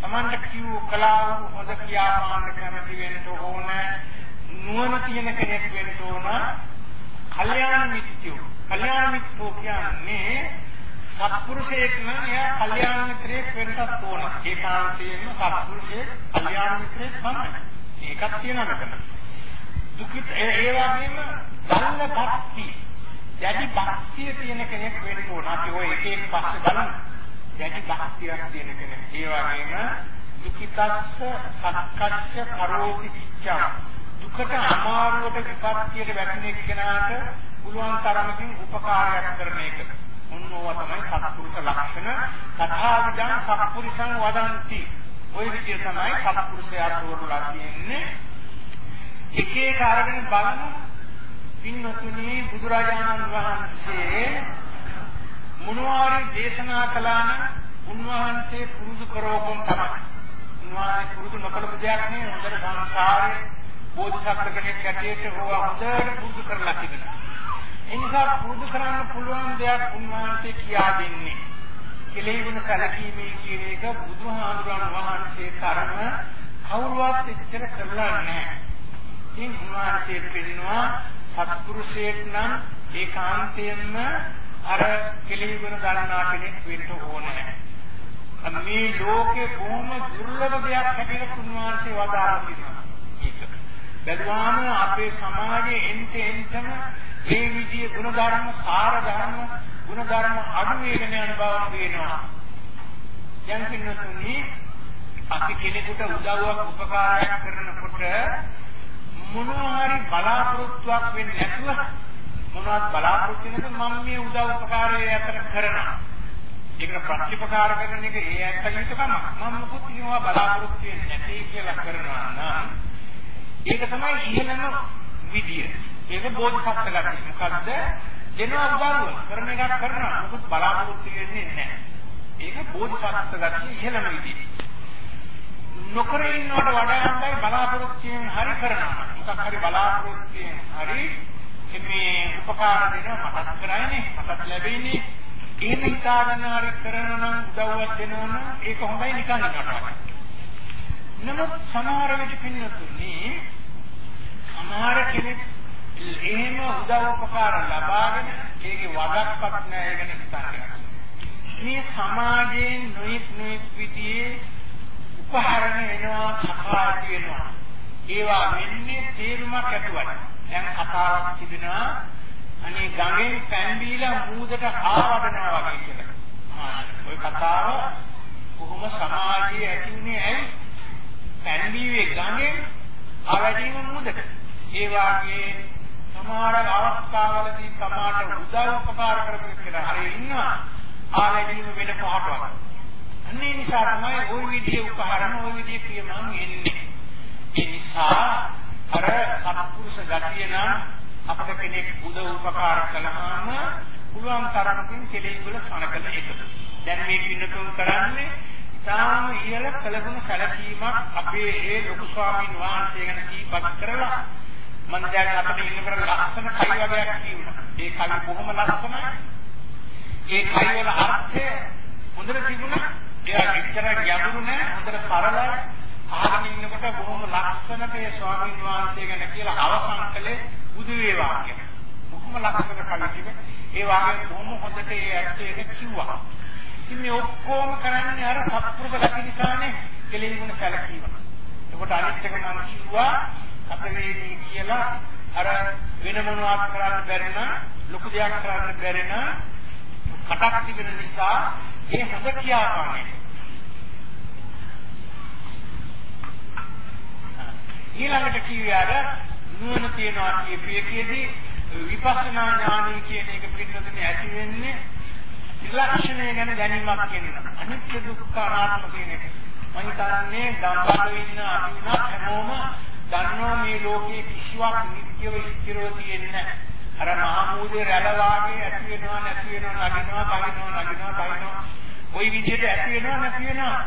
Tamanta කිව් කලාව හොඳ කියාපාන්න කැමති වෙන්න ඕනේ. නුවණ තියෙන කෙනෙක් වෙන්න ඕන. කල්යාණ මිත්‍යෝ. කල්යාණ මිත්‍යෝ කියන්නේ සත්පුරුෂයෙක් නම් එයා කල්යාණ මිත්‍රයෙක් වෙන්නත් ඕන. ඒකාන්තයෙන්ම සත්පුරුෂයෙක් කල්යාණ මිත්‍රයෙක් තමයි. ඒකක් තියෙනවා මෙතන. දුකිත ඒ වගේම දන්න භක්තිය දැඩි භක්තිය තියෙන කෙනෙක් වෙන්න ඕන. අපි ඔය එක එක පස්සේ බලන්න. දැඩි භක්තියක් තියෙන කෙනෙක්. ඒ වගේම දුකිතස්ස සක්කච්ච කරෝති විච්ඡා. දුකට අමාරුවට විපත්තියට වැටෙන එක්කෙනාට පුළුවන් තරමකින් උපකාරයක් කරන එක. මොනවා තමයි සත්පුරුෂ ලක්ෂණ? කථාවිදං සත්පුරුෂං වදಂತಿ. ওই විදිය තමයි සත්පුරුෂයා තෝරලා තියෙන්නේ. එක එක අරගෙන බලමු පින්වතුනි බුදුරජාණන් වහන්සේ මොනවාරි දේශනා කළා නම් උන්වහන්සේ පුරුදු කරවපම් තමයි. උන්වහන්සේ පුරුදු නොකළපු දෙයක් නෙවෙයි හොඳට සංසාරේ බෝධිසත්ව කෙනෙක් ඇටියට ඕවා හොඳට පුරුදු කරලා තිබෙනවා. ඒ නිසා පුරුදු කරන්න පුළුවන් දෙයක් උන්වහන්සේ කියා දෙන්නේ. කෙලෙහිවන සැලකීමේ කියන එක බුදුහාමුදුරන් වහන්සේ තරම කවුරුවත් එච්චර කරලා නැහැ. ඉතින් උන්වහන්සේ පෙන්නවා සත්පුරුෂයෙක් නම් ඒකාන්තයෙන්ම අර කෙලිවුන ගන්නා කෙනෙක් වෙන්න ඕනේ. මේ ලෝකේ බොහොම දුර්ලභ දෙයක් හැටියට උන්වහන්සේ වදාළා තියෙනවා. ඒක. බැලුවාම අපේ සමාජයේ එන්ට එන්ටම මේ විදිහේ ගුණධර්ම සාර ධර්ම ගුණධර්ම අඩු වෙගෙන යන බව පේනවා. යම් කෙනෙකුනි අපි කෙනෙකුට උදව්වක් උපකාරයක් කරනකොට මොනවා හරි බලාපොරොත්තුවක් වෙන්නේ නැතුව මොනවත් බලාපොරොත්තු නැතුව මම මේ උදව් උපකාරය අතර කරනවා. ඒකට ප්‍රතිපකාර කරන එක ඒ ඇත්තට යුතුකම. මම මොකද ඒවා බලාපොරොත්තු වෙන්නේ නැtei කියලා කරනවා නම් ඒක තමයි ඉහළම විදිය. ඒක බෝධිසත්ව ගතිය. මොකද්ද? දෙනවා උදව්ව කරන එකක් කරනවා. මොකද බලාපොරොත්තු වෙන්නේ නැහැ. ඒක බෝධිසත්ව ගතිය ඉහළම විදිය. නොකර ඉන්නවට වඩා හොඳයි බලාපොරොත්තුෙන් හරි කරනවා. මොකක් හරි බලාපොරොත්තුෙන් හරි මේ උපකාර දෙනවා මතක් කරයිනේ මතක් ලැබෙන්නේ එහෙම හිතාගෙන හරි කරන නම් උදව්වක් දෙනවා නම් ඒක හොඳයි නිකන් නටනවා. නමුත් සමහර විට පින්නතුනේ සමහර කෙනෙක් එහෙම උදව් උපකාර ලබාගෙන ඒකේ වදක්වත් නැහැ ගැන හිතන්නේ. මේ සමාජයෙන් නොයෙක් නොයෙක් විදිහේ උපහරණ එනවා කතා වෙනවා. ඒවා වෙන්නේ තේරුමක් ඇතුවයි. දැන් කතාවක් තිබෙනවා අනේ ගඟෙන් පැන් බීලා මූදට ආවඩනවා වගේ කියලා. ওই කතාව කොහොම සමාජයේ ඇති වුණේ ඇයි? පැන් බීවේ ගඟෙන් ආවැඩීම මූදට. ඒ වාගේ සමහර අවස්ථාවලදී සමාජයට උදව් උපකාර කරපු කෙනා හරිය ඉන්නවා. ආවැඩීම වෙන පහටවත්. අන්නේ නිසා තමයි ওই විදිහේ උපහරණ ওই විදිහේ ක්‍රියාවන් එන්නේ. ඒ නිසා අර සත්පුරුෂ ගතිය නම් අපිට කෙනෙක් උදව් උපකාර කළාම පුළුවන් තරමකින් කෙලෙස් වල සනකල එක. දැන් මේ පින්නතුන් කරන්නේ ඉතාම ඉහළ කළගුණ සැලකීමක් අපේ ඒ ලොකු ස්වාමීන් වහන්සේ ගැන කීපත් කරලා මම දැන් අපිට ඉන්නකොට ලස්සන කයි වගේක් කියුණා. ඒ කයි කොහොම ලස්සනයි? ඒ කයි වල අර්ථය හොඳට තිබුණා. එයා විතර ගැඹුරු නෑ හොඳට සරලයි. අහගෙන ඉන්නකොට බොහොම ලස්සනට ඒ ස්වාමීන් වහන්සේ ගැන කියලා අවසන් කළේ බුදු වේවා කියන. බොහොම ලස්සන කලිතික ඒ වාගේ බොහොම හොඳට ඒ ඇත්තේ කිව්වා. ඉතින් මේ ඔක්කොම කරන්නේ අර සත්පුරුෂ ගති නිසානේ කෙලෙන්න සැලකීම. එතකොට අනිත් එක මම කිව්වා අපේ කියලා අර වෙන මොනවත් කරන්න බැරි නම් ලොකු දෙයක් කරන්න බැරි නම් කටක් තිබෙන නිසා ඒ හොඳ කියාපාන්නේ. ඊළඟට කිව්වේ අර නුවණ තියනවා කියපේකේදී විපස්සනා ඥානය කියන එක පිළිබඳව ඇති වෙන්නේ ත්‍රිලක්ෂණය ගැන දැනීමක් කියනවා. අනිත්‍ය දුක්ඛ අනාත්ම කියන එක. මම හිතන්නේ ගම්බාරේ ඉන්න අපි උනා හැමෝම දන්නවා මේ ලෝකේ කිසිවක් නිත්‍යව ස්ථිරව තියෙන්නේ නැහැ. අර මහමූදේ රැළ වාගේ ඇති වෙනවා නැති වෙනවා නගිනවා බහිනවා නගිනවා බහිනවා. ওই විදිහට ඇති වෙනවා නැති වෙනවා.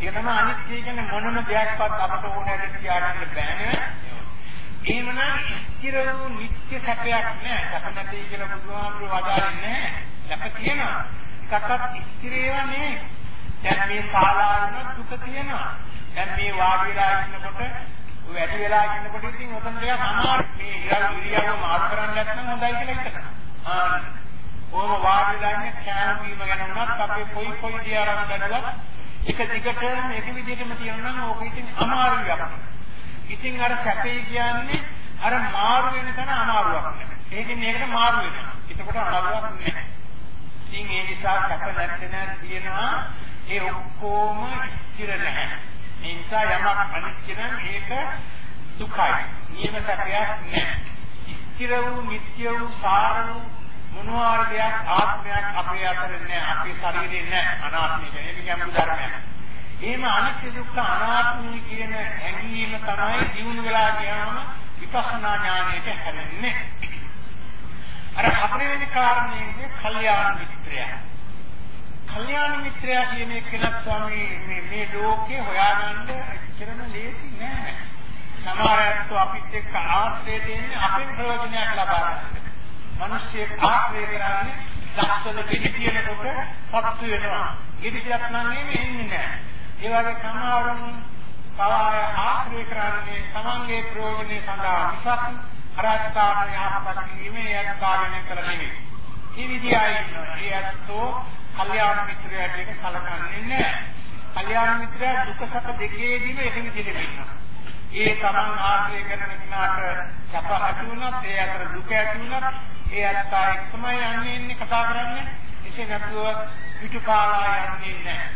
ඒක තමයි අනිත්‍ය කියන්නේ මොනම දෙයක්වත් අපට ඕනෑට කියාගන්න බෑ. එහෙමනම් ස්ථිර වූ නිත්‍ය සැපයක් නෑ. සැප නැති කියලා බුදුහාමුදුරුවෝ වදාන්නේ නෑ. සැප තියෙනවා. එකක්වත් ස්ථිර ඒවා නේ. දැන් මේ ශාලාවන දුක තියෙනවා. දැන් මේ වාඩිලා ඉන්නකොට වැඩි වෙලා ඉන්නකොට ඉතින් ඔතන ටිකක් අමාරු මේ ඉරියව්ව මාරු කරන්න නැත්නම් හොඳයි කියලා හිතනවා. ආ ඕම වාඩිලා ඉන්න කෑම බීම ගැන උනත් අපේ කොයි කොයි දේ ආරම්භ කරලා එක දිගටම එක විදිහටම තියනවා නම් ඕක ඉතින් අමාරුයි අපිට. ඉතින් අර සැපේ කියන්නේ අර මාරු වෙන තැන අමාරුවක් නෙමෙයි. ඒකෙන් මේකට මාරු වෙනවා. එතකොට අමාරුවක් නැහැ. ඉතින් ඒ නිසා සැප නැත්නම් කියනවා ඒ ඔක්කොම ස්ථිර නැහැ. ඒ නිසා යමක් අනිත්‍ය නම් ඒක දුකයි. නියම සැපයක් නැහැ. ස්ථිර වූ, නිට්ටය වූ, සාර වූ මොනවාර දෙයක් ආත්මයක් අපේ අතර නැහැ. අපේ ශරීරේ නැහැ. අනාත්මය කියන්නේ ඒක ගැඹුරු ධර්මයක්. එහෙම අනිත්‍ය දුක්ඛ අනාත්මයි කියන හැඟීම තමයි දිනු වෙලා ගියාම විපස්සනා ඥානයට හැරෙන්නේ. අර හතරවෙනි කාරණේදී කල්යාණ මිත්‍රය. කල්යාණ මිත්‍රය කියන එක කෙනෙක් ස්වාමී මේ මේ ලෝකේ හොයාගන්න එච්චරම ලේසි නෑ. සමහරවිට අපිත් එක්ක ආශ්‍රය දෙන්නේ අපේ ප්‍රයෝජනයක් ලබා ගන්න. මිනිස්සෙක් ආශ්‍රය කරන්නේ ලක්ෂණ දෙවි කියනකොට පත්තු වෙනවා. ගෙඩියක් නම් නෙමෙයි එන්නේ නෑ. ඒ වගේ සමහරුන් පවාය ආශ්‍රය කරන්නේ තමන්ගේ ප්‍රයෝජනේ සඳහා මිසක් අරහත්තාට යහපත් කිරීමේ යත්කාරණය කර නෙවෙයි. මේ විදියයි ඉන්නවා. ඒ අත්ෝ කල්යාණ මිත්‍රයාට එක සලකන්නේ නැහැ. කල්යාණ මිත්‍රයා දුක සැප දෙකේදීම එක විදිහට ඉන්නවා. ඒ තමන් ආශ්‍රය කරන කෙනාට සැප ඇති වුණත් ඒ අතර දුක ඇති වුණත් ඒ අත්තා එක්කමයි යන්නේ ඉන්නේ කතා කරන්නේ. එසේ නැතුව පිටුපාලා යන්නේ නැහැ.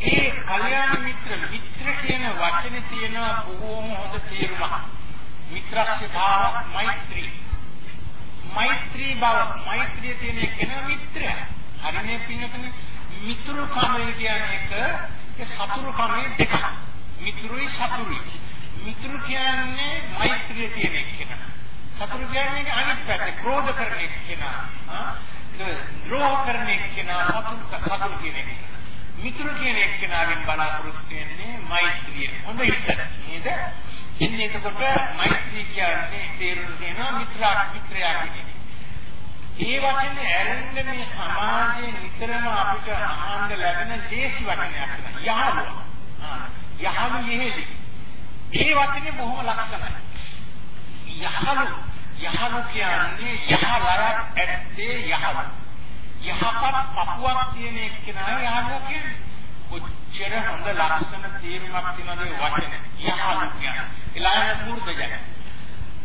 ඒ කල්යාණ මිත්‍ර මිත්‍ර කියන වචනේ තියෙන බොහෝම හොඳ තේරුමක්. මිත්‍රස්ය භාව මෛත්‍රී. මෛත්‍රී භාව මෛත්‍රිය තියෙන කෙනා මිත්‍රය. හරිනේ පින්නතුනේ මිතුරුකම කියන එක ඒ සතුරුකමේ දෙක. මිතුරුයි සතුරුයි. මිතුරු කියන්නේ මෛත්‍රිය තියෙන කෙනා. සතුරු කියන්නේ අනිත් පැත්ත ක්‍රෝධ කරන කෙනා. ආ ඒක ද්‍රෝහ කරන කෙනා සතුරු සතුරු කියන එක. මිතුරු කියන එක්කෙනාගෙන් බලාපොරොත්තු වෙන්නේ මෛත්‍රිය. හොඳ හිත නේද? ඉන්නේ එතකොට මෛත්‍රී කියන්නේ තේරුම් දෙනවා මිත්‍රා මිත්‍රයා කියන්නේ. ඒ වචනේ ඇරෙන්න මේ සමාජයේ නිතරම අපිට අහන්න ලැබෙන දේශි වචනයක් තමයි යහළුවා. යහළු යෙහෙලි. ඒ වචනේ බොහොම ලක්ෂණයි. යහළු යහළු කියන්නේ යහලරක් ඇත්තේ යහළු. යහපත් පපුවක් තියෙන එක්කෙනා යහළුවා කියන්නේ. කොච්චර හොඳ ලක්ෂණ තේරුමක් තියෙනවද වචන. යහළු කියන්නේ. ඊළඟ මුර්ධජන.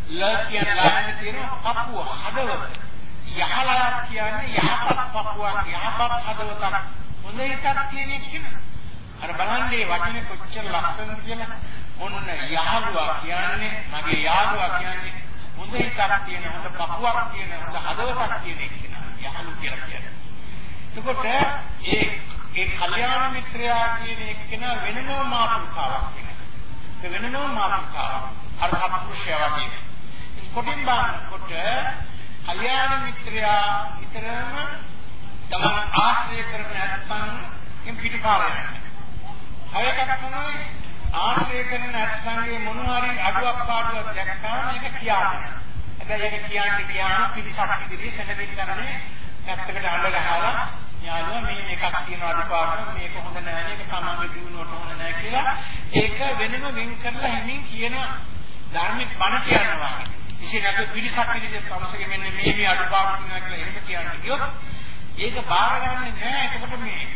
ල කියන ලායන තියෙන පපුව හදවත. යහලා කියන්නේ යහපත් පපුවක් යහපත් හදවතක්. හොඳ එකක් තියෙන එක්කෙනා. අර බලන්නේ වචනේ කොච්චර ලස්සනද කියලා. ඔන්න යහළුවා කියන්නේ මගේ යාළුවා කියන්නේ හොඳ එකක් තියෙන හොඳ පපුවක් තියෙන හොඳ හදවතක් තියෙන එක්කෙනා. යහළු කියලා කියන්නේ. එතකොට ඒ ඒ කල්යාණ මිත්‍රයා කියන එක්කෙනා වෙනම මාතෘකාවක් වෙනවා. ඒ වෙනම මාතෘකාවක්. අර සත්පුරුෂයා වගේ. කොටින් බලනකොට කල්යාණ මිත්‍රයා විතරම තමන් ආශ්‍රය කරන නැත්නම් එම් පිටකාරය. හයකට තමයි ආශ්‍රය කරන නැත්නම්ගේ මොන හරි අඩුවක් පාඩුවක් දැක්කම මේක කියන්නේ. හැබැයි ඒක කියන්නේ කියන පිළිසක් ඉදිරියේ සැලෙන්න කරන්නේ පැත්තකට අඬ ගහලා යාළුවා මේ එකක් තියෙනවා අඩුපාඩු මේක හොඳ නෑ මේක තමන්ගේ දිනුවට හොඳ නෑ කියලා ඒක වෙනම වෙන් කරලා හැමින් කියන ධර්මික බණ කියනවා. විශේෂයෙන්ම පිළිසක් ඉදිරියේ සමසගේ මෙන්න මේ මේ අඩුපාඩු තියෙනවා කියලා එහෙම කියන්නේ කියොත් ඒක බාරගන්නේ නෑ එතකොට මේ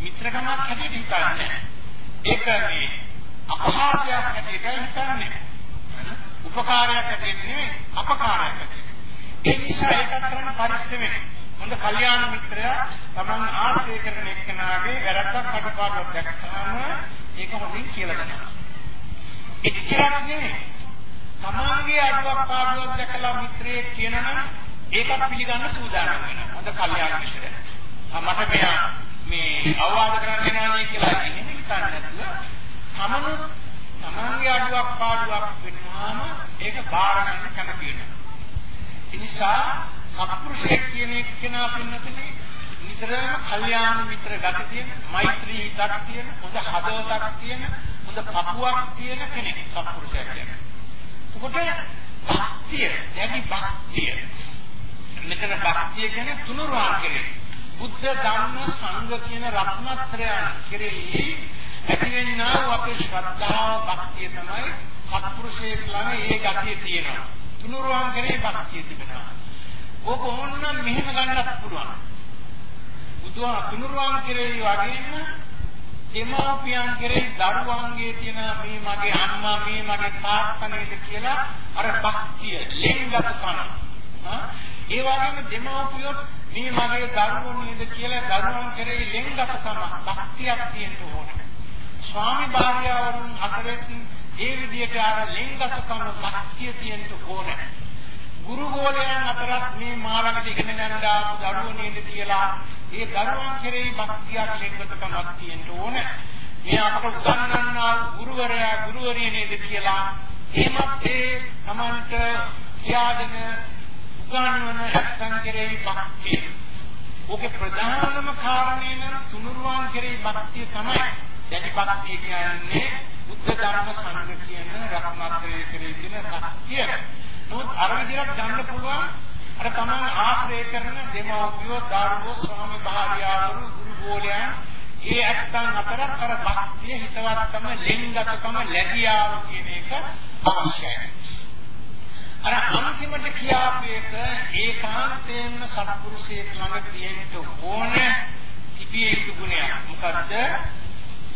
මිත්‍රකමක් හැටියට හිතන්නේ. ඒක මේ අපහාසයක් හැටියට හිතන්නේ. උපකාරයක් හැටියට නෙවෙයි අපකාරයක් හැටියට. ඒ නිසා ඒකත් කරන පරිස්සමෙන් හොඳ කල්යාණ මිත්‍රයා Taman ආශ්‍රය කරන එක්කෙනාගේ වැරද්දක් අඩුපාඩුවක් දැක්කම ඒක හොඳින් කියලා දෙනවා. එච්චරක් නෙවෙයි. Tamanගේ අඩුවක් පාඩුවක් දැකලා මිත්‍රයෙක් කියනනම් ඒකත් පිළිගන්න සූදානම් වෙනවා. හොඳ කල්යාණ මිත්‍රයා. මට මෙයා මේ අවවාද කරන්න යනවා කියලා එහෙම හිතන්නේ නැතුව තමනු තමන්ගේ අඩුවක් පාඩුවක් වෙනවාම ඒක බාර ගන්න කැමති වෙනවා. ඒ නිසා සත්පුරුෂයෙක් කියන එක්කෙනා පින්නතුනේ නිතරම කල්යාණ මිත්‍ර ගති තියෙන, මෛත්‍රී හිතක් තියෙන, හොඳ හදවතක් තියෙන, හොඳ පපුවක් තියෙන කෙනෙක් සත්පුරුෂයෙක් කියන්නේ. එතකොට භක්තිය, දැඩි භක්තිය. මෙතන භක්තිය කියන්නේ තුනුරුවන් කෙරේ. බුද්ධ ධර්ම සංඝ කියන රත්නත්‍රයන් කෙරෙහි ඇතිවෙනා වූ අපේ ශ්‍රද්ධාව භක්තිය තමයි සත්පුරුෂයෙක් ළඟ ඒ ගතිය තියෙනවා. තුනුරුවන් කෙරෙහි භක්තිය තිබෙනවා. ඕක ඕනනම් මෙහෙම ගන්නත් පුළුවන්. බුදුහා තුනුරුවන් කෙරෙහි වගේම දෙමාපියන් කෙරෙහි දරුවන්ගේ තියෙන මේ මගේ අම්මා මේ මගේ තාත්තා නේද කියලා අර භක්තිය ලෙන්ගතුකම. ඒ වගේම දෙමාපියෝ මේ මගේ දරුවෝ නේද කියලා දරුවන් කෙරෙහි ලෙන්ගතුකම භක්තියක් තියෙන්න ඕනේ. ස්වාමි භාර්යාවරුන් අතරේ ඒ විදිහට අර ලෙන්ගතුකම භක්තිය තියෙන්න ඕනේ. ගුරු ගෝලයන් අතරත් මේ මාළකට ඉගෙන ගන්න ආපු දරුවෝ නේද කියලා ඒ දරුවන් කෙරෙහි භක්තියක් ලෙන්ගතුකමක් තියෙන්න ඕනේ. මේ අපට උගන්වන්නා ගුරුවරයා ගුරුවරිය නේද කියලා එහෙමත් ඒ තමන්ට කියාගෙන උගන්වන නැත්නම් කෙරෙහි භක්තිය. ඔකේ ප්‍රධානම කාරණේ නම් තුනුරුවන් කෙරෙහි භක්තිය තමයි. දැඩි භක්තිය කියන්නේ බුද්ධ ධර්ම සංඝ කියන රත්නත්‍රයේ කෙරෙහි තියෙන භක්තිය. නමුත් අර විදිහට ගන්න පුළුවන් අර තමන් ආශ්‍රය කරන දෙමව්පියෝ, දරුවෝ, ස්වාමි භාර්යාවරු, ගුරු ගෝලයන් ඒ ඇත්තන් අතර අර භක්තිය හිතවත්කම, ලෙන්ගතකම, ලැබියාව කියන එක අවශ්‍යයි. අර අන්තිමට කියාපේක ඒකාන්තයෙන්ම සත්පුරුෂයෙක් ළඟ තියෙන්න ඕනේ තිබිය යුතු ගුණයක්. මොකද්ද?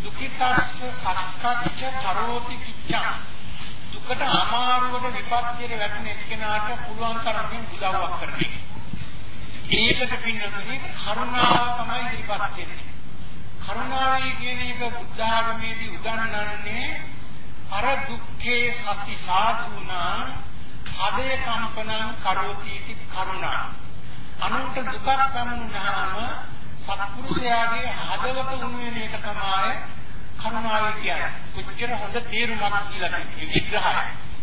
දුකිතස්ස සක්කච්ඡ කරෝති කිච්ඡා. දුකට අමාරුවට විපත්තියට වැටෙන එක්කෙනාට පුළුවන් තරමින් උදව්වක් කරන්නේ. ඒකට පින්නතුනේ කරුණාව තමයි ඉදිරිපත් වෙන්නේ. කරුණාවයි කියන එක බුද්ධ ආගමේදී උගන්වන්නේ අර දුක්ඛේ සති සාධුනා හදේ කම්පනං කරෝති इति කරුණා. අනුන්ට දුකක් පමුණුනහම සත්පුරුෂයාගේ හදවත උණු වෙන එක තමයි කරුණාව කියන්නේ. කොච්චර හොඳ තේරුමක් කියලා තියෙන්නේ විග්‍රහය.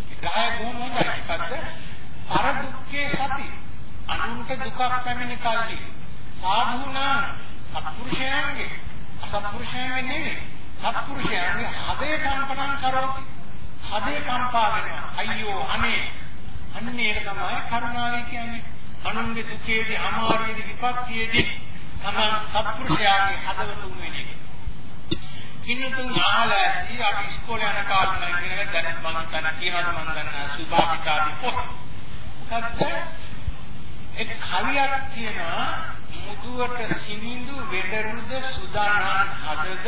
විග්‍රහය බොහොම හොඳයි. ඒකත් අර දුක්ඛේ සති අනුන්ට දුකක් පැමිණි කල්ලි සාධුනා සත්පුරුෂයන්ගේ අසත්පුරුෂයන්ගේ නෙවෙයි සත්පුරුෂයන්ගේ හදේ කම්පනං කරෝති. හදේ කම්පා වෙනවා. අයියෝ අනේ අන්න ඒක තමයි කරුණාව කියන්නේ. අනුන්ගේ දුකේදී අමාරුවේදී විපත්තියේදී තමන් සත්පුරුෂයාගේ හදවත උණු වෙන එක. කිනුතුන් ආලා ඇති අපි ඉස්කෝලේ යන කාලේ නම් ඉගෙන ගන්න මම තන කියනවා මම දන්න සුභාවිකාදී පොත්. මොකද්ද? ඒ කවියක් කියනවා මුදුවට සිනිඳු වෙඩරුද සුදානන් හදද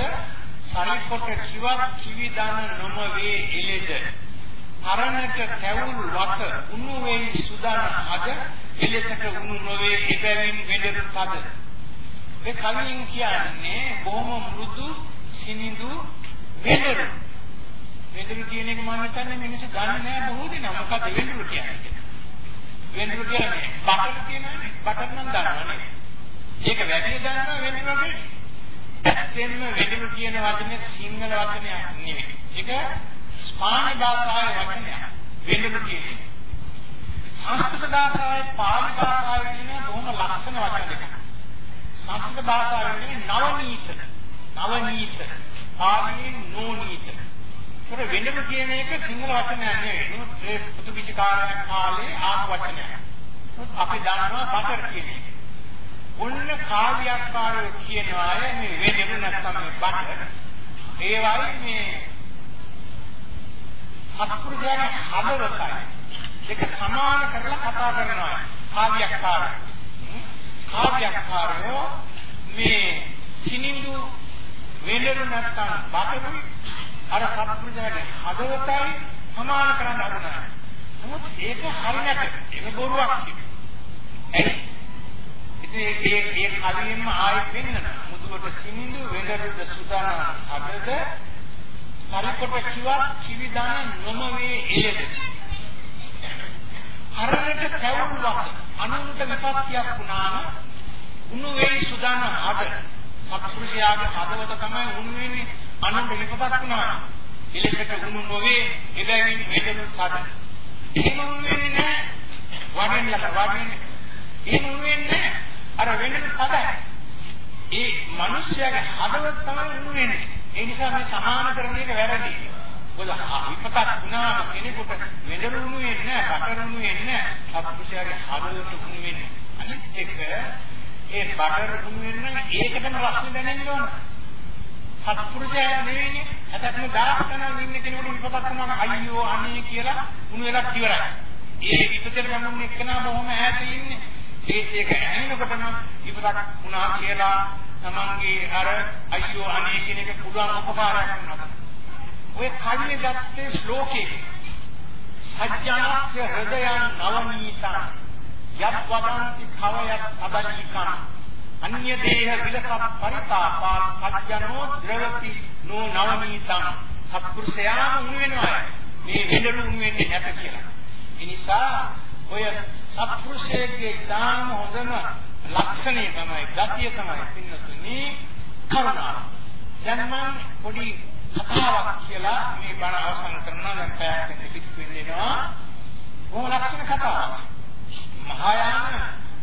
සරිකොට කිවක් කිවි දාන නොම වේ එලෙද අරණට කැවුල් වත උණු වේ සුදාන හද එලෙසට උණු නොවේ එබැවින් වෙඩරු පද ඒ කවියෙන් කියන්නේ බොහොම මෘදු සිනිඳු වෙඩරු වෙඩරු කියන එක මම හිතන්නේ මිනිස්සු ගන්න නෑ බොහෝ දෙනා. මොකද වෙඩරු කියන්නේ? වෙඩරු කියන්නේ බටර් කියනනේ බටර් නම් දන්නවනේ. ඒක වැඩි දන්නවා වෙඩරු කියන්නේ ඇත්තෙන්ම වෙඩරු කියන වචනේ සිංහල වචනයක් නෙවෙයි. ඒක ස්පානි භාෂාවේ වචනයක් වෙඩරු කියන්නේ සංස්කෘත භාෂාවේ පාලි භාෂාවේ කියන බොහොම ලස්සන වචන දෙකක් සංස්කෘත භාෂාවෙන් කියන්නේ නවනීත. නවනීත. පාලියෙන් නෝනීත. ඒතර වෙනම කියන එක සිංහල වචනයක් නෙවෙයි. ඒ පොතුගිසි කාලේ කාලේ ආපු වචනයක්. අපි දන්නවා බටර් කියන එක. ඔන්න කාව්‍යකාරයෝ කියනවා මේ වෙනම නැත්නම් මේ බටර්. ඒ වගේ මේ සත්පුරුෂයන් හදවතයි. ඒක සමාන කරලා කතා කරනවා. කාව්‍යකාරයෝ. කාර්යකාරයෝ මේ සිනිඳු වෙලරු නැත්තම් බටරුයි අර සත්පුරුෂයාගේ හදවතයි සමාන කරන්න හදනවා. නමුත් ඒක හරියට ඒක බොරුවක් කියන්නේ. ඉතින් මේ මේ කලින්ම ආයෙත් වෙන්න මුදුවට සිනිඳු වෙලරුද සුදාන හදද සරිකොට කිවත් කිවිදාන නොමවේ එළෙද. හරකට කැවුල්වක් අනුන්ට විපත්තියක් වුණාම උණු වෙයි සුදාන අද සත්පුරුෂයාගේ හදවත තමයි උණු වෙන්නේ අනුන්ට විපතක් වුණාම ඉලෙකට උණු නොවේ එබැවින් මෙදෙනු සාද එහෙම උණු වෙන්නේ නැහැ වඩෙන් යට වඩෙන් එහෙම උණු වෙන්නේ අර වෙනද පදයි ඒ මිනිස්යාගේ හදවත තමයි උණු වෙන්නේ ඒ නිසා මේ සමාන කරන එක වැරදි මොකද විපතක් වුණාම කෙනෙකුට වෙදරුණු වෙන්නේ නැහැ, බටරුණු වෙන්නේ නැහැ. සත්පුරුෂයාගේ හදවත උණු වෙන්නේ. අනිත් එක ඒ බටරුණු වෙන්න ඒකටම රස්නේ දැනෙන්න ඕන. සත්පුරුෂයා නෙවෙයිනේ. අතත්ම දායකතන ඉන්න කෙනෙකුට විපතක් වුණාම අයියෝ අනේ කියලා උණු වෙලක් ඉවරයි. ඒ විපතට ගමුන්නේ එක්කනා බොහොම ඈත ඉන්නේ. ඒ ඒක ඇහෙනකොටම විපතක් වුණා කියලා තමන්ගේ අර අයියෝ අනේ කියන එක පුළුවන් උපකාරයක් වෙනවා. ඔය කන්නේ ගත්තේ ශ්ලෝකේ සත්‍යනස්ය හෘදයන් නවනීතං යත් වදන්ති භවයත් අබලිකං අන්‍ය දේහ විලස පරිතාපා සත්‍යනෝ ද්‍රවති නෝ නවනීතං සත්පුරුෂයාම උණු වෙනවා මේ වෙඬරු උණු වෙන්නේ නැත කියලා. ඒ නිසා ඔය සත්පුරුෂයේ දාන හොඳම ලක්ෂණය තමයි ගතිය තමයි පින්නතුනි කරුණාව. දැන් මම පොඩි කතාවක් කියලා මේ බණ අවසන් කරනවා දැන් පැයක් දෙකක් වෙන්නවා. බොහොම ලක්ෂණ කතාවක්. මහායාන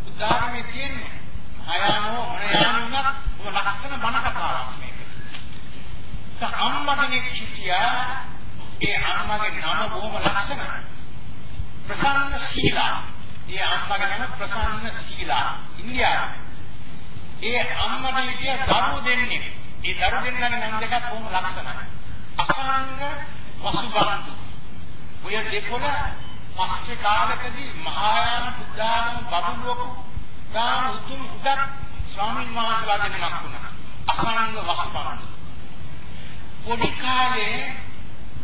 උදාහරණේ තියෙන්නේ. මහායානෝ මහායානුණක් බොහොම ලක්ෂණ බණ කතාවක් මේක. ඒ අම්මා කෙනෙක් හිටියා. ඒ අම්මාගේ නම බොහොම ලක්ෂණ. ප්‍රසන්න ශීලා. ඒ අම්මාගේ නම ප්‍රසන්න ශීලා. ඉන්දියාවේ. ඒ අම්මට හිටිය දරුවෝ දෙන්නේ ඒ දරු දෙන්නගේ නම් දෙකක් බොහොම ලස්සනයි. අසංග වසුබන්දු. ඔය දෙකොළ පස්සේ කාලකදී මහායාන බුද්ධාගම බබළුවක ගාන උතුම් උදක් ස්වාමීන් වහන්සේලා දෙනමක් වුණා. අසංග වසුබන්දු. පොඩි කාලේ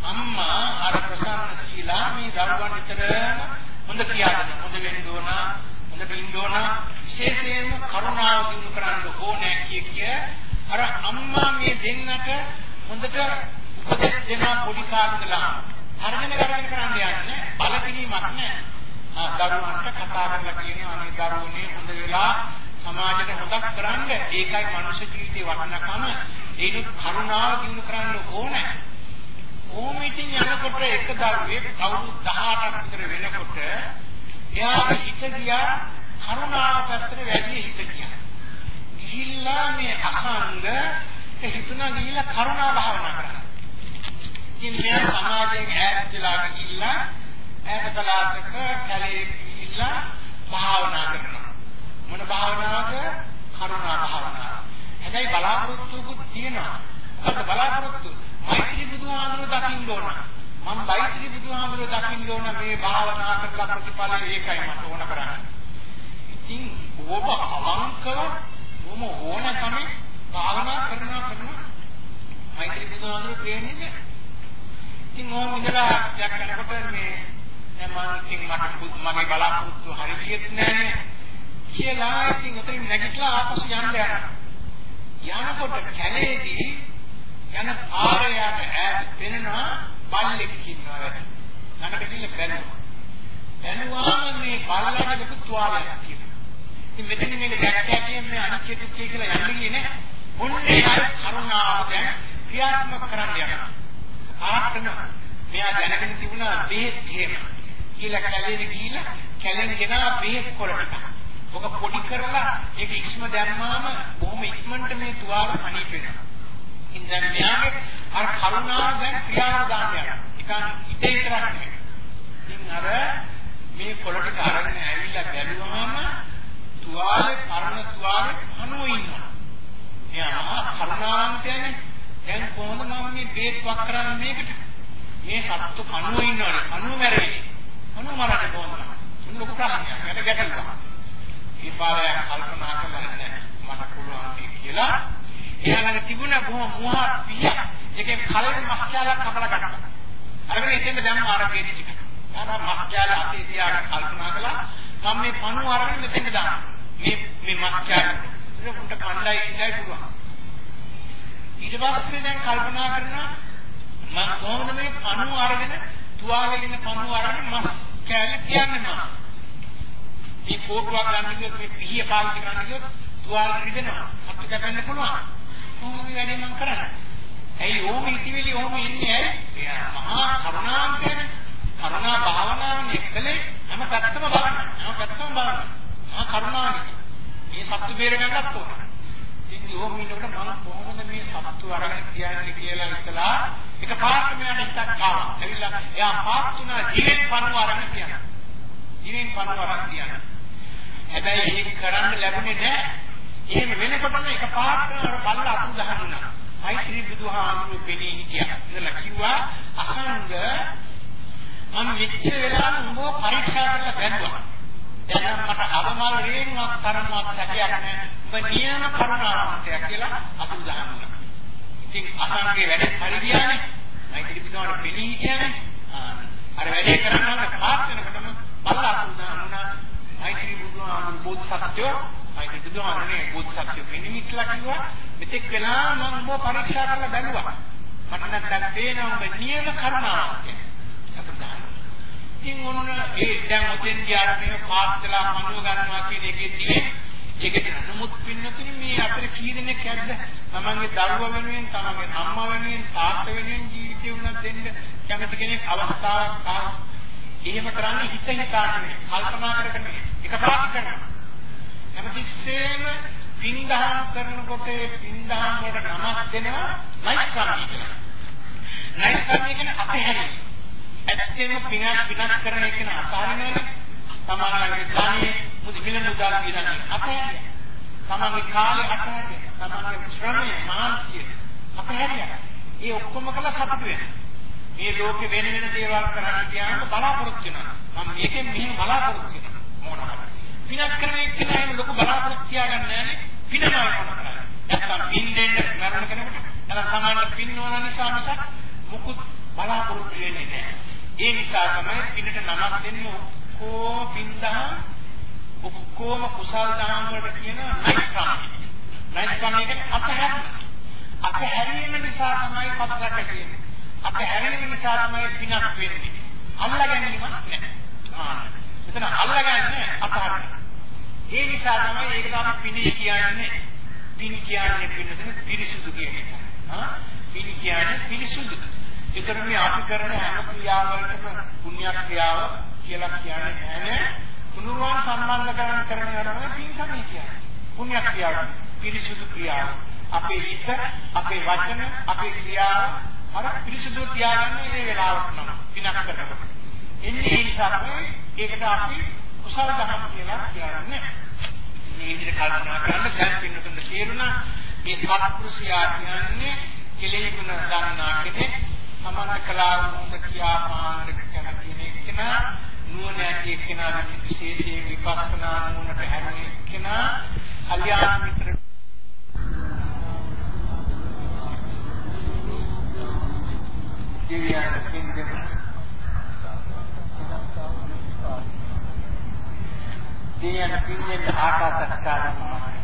අම්මා අර ප්‍රසන්න ශීලා මේ දරුවන් විතරම හොඳ කියාගෙන හොඳ වෙන්න ඕන හොඳ වෙන්න ඕන විශේෂයෙන්ම කරුණාව දිනු කරන්න ඕනේ කිය කිය අර අම්මා මේ දෙන්නට හොඳට උපදෙස් දෙනවා පොඩි කාලේ හරගෙන ගන්න කරන්න යන්නේ බලපිනීමක් නෑ. දරුවන්ට කතා කරලා කියනවා අනේ දරුවනේ හොඳ වෙලා සමාජයට හොදක් කරන්න ඒකයි මනුෂ්‍ය ජීවිතේ වටිනකම ඒකත් කරුණාව දිනු කරන්න ඕනේ. ඕම ඉතින් යනකොට එක දරුවෙක් අවුරුදු 18ක් විතර වෙනකොට එයාගේ හිත ගියා කරුණාව පැත්තට වැඩි හිත ගියා. ගිහිල්ලා මේ අසංග හිතුණා ගිහිල්ලා කරුණා භාවනා කරා. ඉතින් මේ සමාජයෙන් ඈත් වෙලා ගිහිල්ලා ඈත පළාතක කැලේ ගිහිල්ලා භාවනා කරනවා. මොන භාවනාවද? කරුණා භාවනාව. හැබැයි බලාපොරොත්තුකුත් තියෙනවා. මොකද බලාපොරොත්තු? මෛත්‍රී බුදුහාමුදුරුවෝ දකින්න ඕන. මම මෛත්‍රී බුදුහාමුදුරුවෝ දකින්න ඕන මේ භාවනා කරලා ප්‍රතිඵලය ඒකයි මට ඕන කරන්නේ. ඉතින් ඔබ අවංකව ඔම ඕන තමයි භාවනා කරනවා කරනවා මෛත්‍රී බුදුහාමුදුරුවෝ කියන්නේ ඉතින් ඕම ඉඳලා යක් කරනකොට මේ මම ඉතින් මට මගේ බලාපොරොත්තු හරියට නෑනේ කියලා ඉතින් උතරින් නැගිටලා ආපසු යන්න යනවා. යනකොට කැලේදී යන පාරයට ඈත පෙනෙනවා බල්ලෙක් ඉන්නවා. ළඟට ගිහින් බැලුවා. බැලුවාම මේ බල්ලට ලොකු තුවාලයක් තියෙනවා. ඉතින් මෙතන මේක දැක්කා කියන්නේ අනිත්‍ය දුක්ඛය කියලා යන්නේ ගියේ නෑ. ඔන්නේ අර කරුණාව දැන් ක්‍රියාත්මක කරන්න යනවා. ආත්ම මෙයා දැනගෙන තිබුණා බෙහෙත් හේම කියලා කැලේට ගිහිල්ලා කැලෙන් ගෙනා බෙහෙත් කොරට. ඔක පොඩි කරලා ඒක ඉක්ම දැම්මාම බොහොම ඉක්මනට මේ තුවාල අනීප වෙනවා. ඉතින් දැන් මෙයාගේ අර කරුණාව දැන් ක්‍රියාවට දාන්න යනවා. නිකන් ඉතේ විතරක් නෙමෙයි. ඉතින් අර මේ කොළට අරගෙන ඇවිල්ලා බැලුවාම තුවාලේ පරණ තුවාලේ අනුව ඉන්නවා. එයා කරුණාවන්තයනේ. දැන් කොහොමද මම මේ බේත් වක් කරන්නේ මේකට? මේ සත්තු කනුව ඉන්නවනේ. කනුව මැරෙන්නේ. කනුව මරන්නේ කොහොමද? මොන ලොකු ප්‍රශ්නයක්. මට ගැටලුවක්. ඊපාරයක් කල්පනා කරලා මට පුළුවන් කියලා එයාලගේ තිබුණ බොහොම මුවා පිය එකේ කලින් මස් කැලක් කපලා ගත්තා. අරගෙන එතෙන්ද දැම්ම ආරකේ ටික. අර මස් කැල අතේ තියාගෙන කල්පනා කළා මම මේ පණුව අරගෙන මෙතෙන්ද දානවා. මේ මේ මස් කැල ඒක උන්ට කණ්ඩායි ඉඳයි පුළුවන්. ඊට පස්සේ දැන් කල්පනා කරනවා මම කොහොමද මේ පණුව අරගෙන තුවාලේ ඉන්න පණුව අරගෙන මස් කැල තියන්නේ මම. මේ කෝටුවක් ගන්න කිව්වොත් මේ පිහිය පාවිච්චි කරන්න කිව්වොත් තුවාල රිදෙනවා. අපිට කැපෙන්න පුළුවන්. කොහොමද මේ වැඩේ මම කරන්නේ? ඇයි ඕම ඉතිවිලි ඕම ඉන්නේ ඇයි? මහා කරුණාන්තයන කරුණා භාවනාවේ එක්කලේ හැම පැත්තම බලන්න. හැම පැත්තම බලන්න. මහා කරුණාවයි. මේ සත්‍ය බේර ගන්නත් ඕන. ඉතින් ඕම ඉන්නකොට මම කොහොමද මේ සත්තු අරගෙන කියන්නේ කියලා හිතලා එක පාරක් මෙයාට හිතක් ආවා. එවිලා එයා පාත් තුන ජීවෙන් පණුව අරගෙන කියනවා. ජීවෙන් පණුව අරගෙන කියනවා. හැබැයි ඒක කරන්න ලැබුණේ නැහැ. එහෙම වෙනකොටම එකපාරට අර බල්ල අතුරු දහන්නා. මෛත්‍රී බුදුහාමුදුරු පෙනී හිටියා. ඉතලා කිව්වා අසංග මම මෙච්චර වෙලා උඹව පරීක්ෂා කරලා බැලුවා. දැන් මට අවමල් රේණුවක් තරමක් සැකයක් නැහැ. ඔබ නියම කරුණාවන්තයෙක් කියලා අතුරු දහන්නා. ඉතින් අසංගේ වැඩේ හරි ගියානේ. මෛත්‍රී බුදුහාමුදුරු පෙනී හිටියානේ. අර වැඩේ කරනවා පාත් වෙනකොටම බල්ල අතුරු දහන්නා. මෛත්‍රී බුදුහාමුදුරු බෝධිසත්වෝ අයිති බුදුහාමනේ බෝධිසත්ව වෙනිමිట్లా කිව්වා. මෙතෙක් වෙලා මම ඔබ පරීක්ෂා කරලා බැලුවා. මට නම් දැන් පේනවා ඔබ නියම කරුණාවක් ඉතින් ඔන්න ඒ දැන් ඔතෙන් ගියාට මේ පාස්තලා මනුව ගන්නවා කියන එකෙදී ඒකට නමුත් පින්නතුනි මේ අපේ කී දෙනෙක් ඇද්ද තමන්ගේ දරුවා වෙනුවෙන් තමන්ගේ අම්මා වෙනුවෙන් තාත්තා වෙනුවෙන් ජීවිතේ උනත් දෙන්න කැමති කෙනෙක් අවස්ථාවක් ආවා එහෙම කරන්නේ හිත හිතාගෙන කල්පනා කරගෙන එකපාරට කරනවා හැමතිස්සෙම පින්දහම් කරනකොට පින්දහම් වලට නමක් දෙනවා නයිස්කම්මී කියලා. නයිස්කම්මී කියන්නේ අපහැරීම. ඇත්තෙම පිනක් පිනක් කරන එක න අසහරිනවනේ. සමානලගේ ධානිය මුදි මිල මුදල් කියන්නේ අපහැරිය. තමන්ගේ කාලය අපහැරිය. තමන්ගේ ශ්‍රමය මානසිය අපහැරිය. ඒ ඔක්කොම කළා සතුට වෙනවා. මේ ලෝකේ වෙන වෙන දේවල් කරන්න කියනකොට බලාපොරොත්තු වෙනවා. මම මේකෙන් මෙහෙම බලාපොරොත්තු වෙනවා. මොනවා පිනක් කරන එක්කෙනා එහෙම ලොකු බලාපොරොත්තු තියාගන්නේ නැහැනේ. පිනමයි මොන කරන්නේ. නැත්නම් පින් දෙන්න මරණ කෙනෙකුට නැත්නම් සමාන පින් නොවන නිසා මිසක් මුකුත් බලාපොරොත්තු වෙන්නේ නැහැ. ඒ නිසා තමයි පිනට නමක් දෙන්නේ ඔක්කොම පින්දහම් ඔක්කොම කුසල් දහම් වලට කියන නයිස්කම්. නයිස්කම් කියන්නේ අතහැරීම. අතහැරීම නිසා තමයි පතරට කියන්නේ. අතහැරීම නිසා තමයි පිනක් වෙන්නේ. අල්ලා ගැනීමක් නැහැ. ආ. එතන අල්ලගන්නේ අතහරින්න. ඒ නිසා තමයි ඒකට අපි පිණි කියන්නේ. පිණි කියන්නේ පින්නතන පිරිසුදු කියන එක. හා පිණි කියන්නේ පිරිසුදු. ඒතර මේ අපි කරන හැම ක්‍රියාවකටම පුණ්‍ය ක්‍රියාව කියලා කියන්නේ නැහැ. තුනුරුවන් සම්බන්ධ කරන කරන යනවා පින් තමයි කියන්නේ. පුණ්‍ය ක්‍රියාව පිරිසුදු ක්‍රියාව. අපේ හිත, අපේ වචන, අපේ ක්‍රියාව අර පිරිසුදු තියාගන්න මේ වෙලාවට නම් විනාශ කරනවා. එන්නේ ඒ නිසා තමයි ඒකට අපි කුසල දහම් කියලා කියන්නේ. මේ විදිහට කල්පනා කරන්න දැන් පින්නතුන් තේරුණා මේ සත්පුරුෂයා කියන්නේ කෙලෙහි ගුණ දන්නා කෙනෙක් සමාන කලාවුන්ද කියා මානක කියන කෙනෙක් කෙනා නුවණ ඇති කෙනා විශේෂයෙන් විපස්සනා නුවණට හැරෙන කෙනා කල්යාණ මිත්‍ර දෙවියන් පින්යෙන් ආකාශ කතාරනවා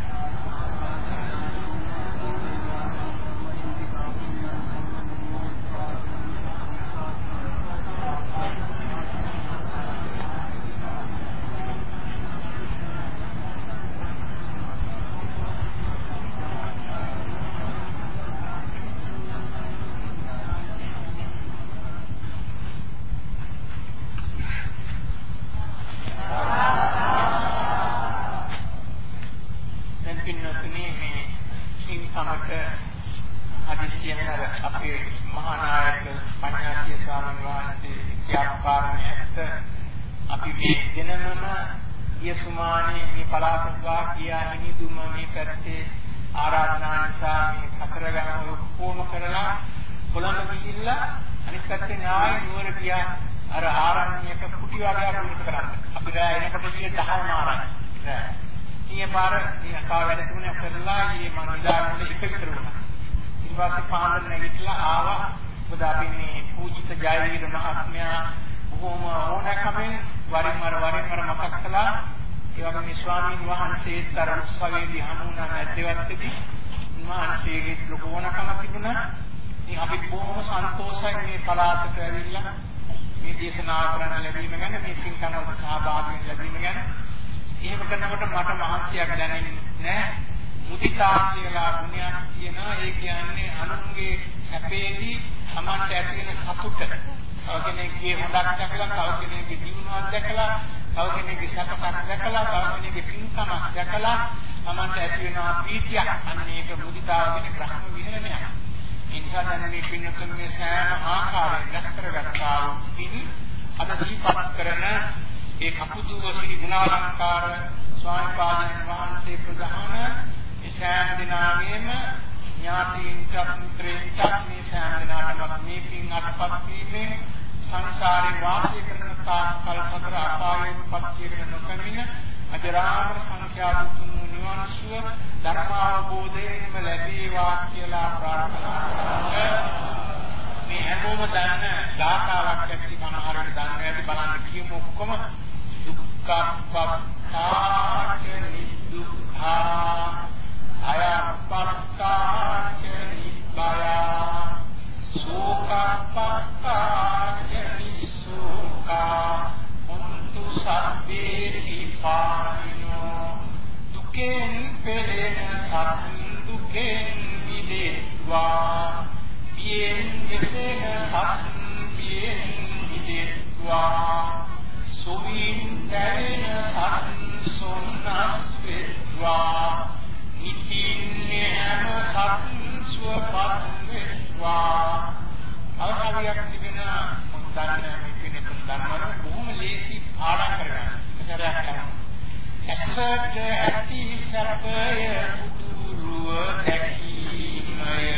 සන්තෝෂයෙන් පලාතට ඇවිල්ලා. මේ දේශනා කරන ලැබීම ගැන මේ පින්කන සහභාගී ලැබීම ගැන. එහෙම කරනකොට මට මහන්සියක් දැනෙන්නේ නෑ මුදිතා කියලා ගුණයක් කියනවා ඒ කියන්නේ අනුන්ගේ සැපේදී Tamanට ඇති වෙන සතුට. තව කෙනෙක්ගේ හොඳක් දැකලා තව කෙනෙක්ගේ දිනුවක් දැකලා තව කෙනෙක්ගේ සතුටක් දැකලා තව කෙනෙක්ගේ පින්කමක් දැකලා Tamanට ඇති වෙන ප්‍රීතියක්. අන්න ඒක මුදිතාව කියන්නේ බ්‍රහ්ම විහරණයක්. නිසා දැන් මේ පින්නකම මේ සෑම ආකාරයෙන් දැස් කරගත්තා වූ පිණි අද සිහිපත් කරන ඒ කපුදුව ශ්‍රී ගුණාලංකාර ස්වාමීන් වහන්සේ ප්‍රධාන ඒ සෑම දිනාගෙම ඥාතීන්ට මිත්‍රයින්ට මේ සෑම දිනාටම මේ පින් අත්පත් වීමෙන් සංසාරේ වාසය කරන තාක් කල් සතර අපායෙන් පත් වීමෙන් නොකමින අජරාමර සංඛ්‍යාතුන් නිවන් සුව ධර්මාවබෝධයෙන්ම ලැබේවා කියලා ප්‍රාර්ථනා කරනවා. මේ හැමෝම දන්න ධාතාවක් ඇති මනහරට දන්න ඇති බලන්න කියමු ඔක්කොම. දුක්ඛප්පක්ඛාච නිදුක්ඛා අයප්පක්ඛාච නිබ්බයා. සෝකප්පක්ඛාච නිසෝකා සන්තු සබ්බේ විපායෝ දුකෙන් පෙළෙන සත් දුකෙන් විදෙත්වා පියෙන් දෙසෙන සත් පියෙන් විදෙත්වා සුවින් දැවෙන සත් සොන්නස් වෙත්වා. නිතින්නේම සත් සුවපත් වෙත්වා. අවසානයක් තිබෙන මොකක්ද පිළිතුරු දන්නවා බොහොම ලේසි පාඩම් කරගන්න. ඉස්සරහ කරනවා. ඇසට ඇති සර්පය පුදුරුව දැකීමය.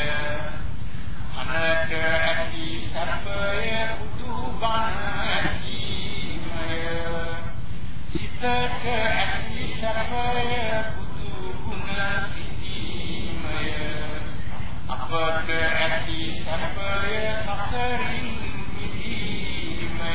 අනට ඇති සර්පය පුදුබන ඇතිමය. සිතට ඇති සර්පය පුදුගුණ සිටීමය. අපට ඇති සර්පය සසරින්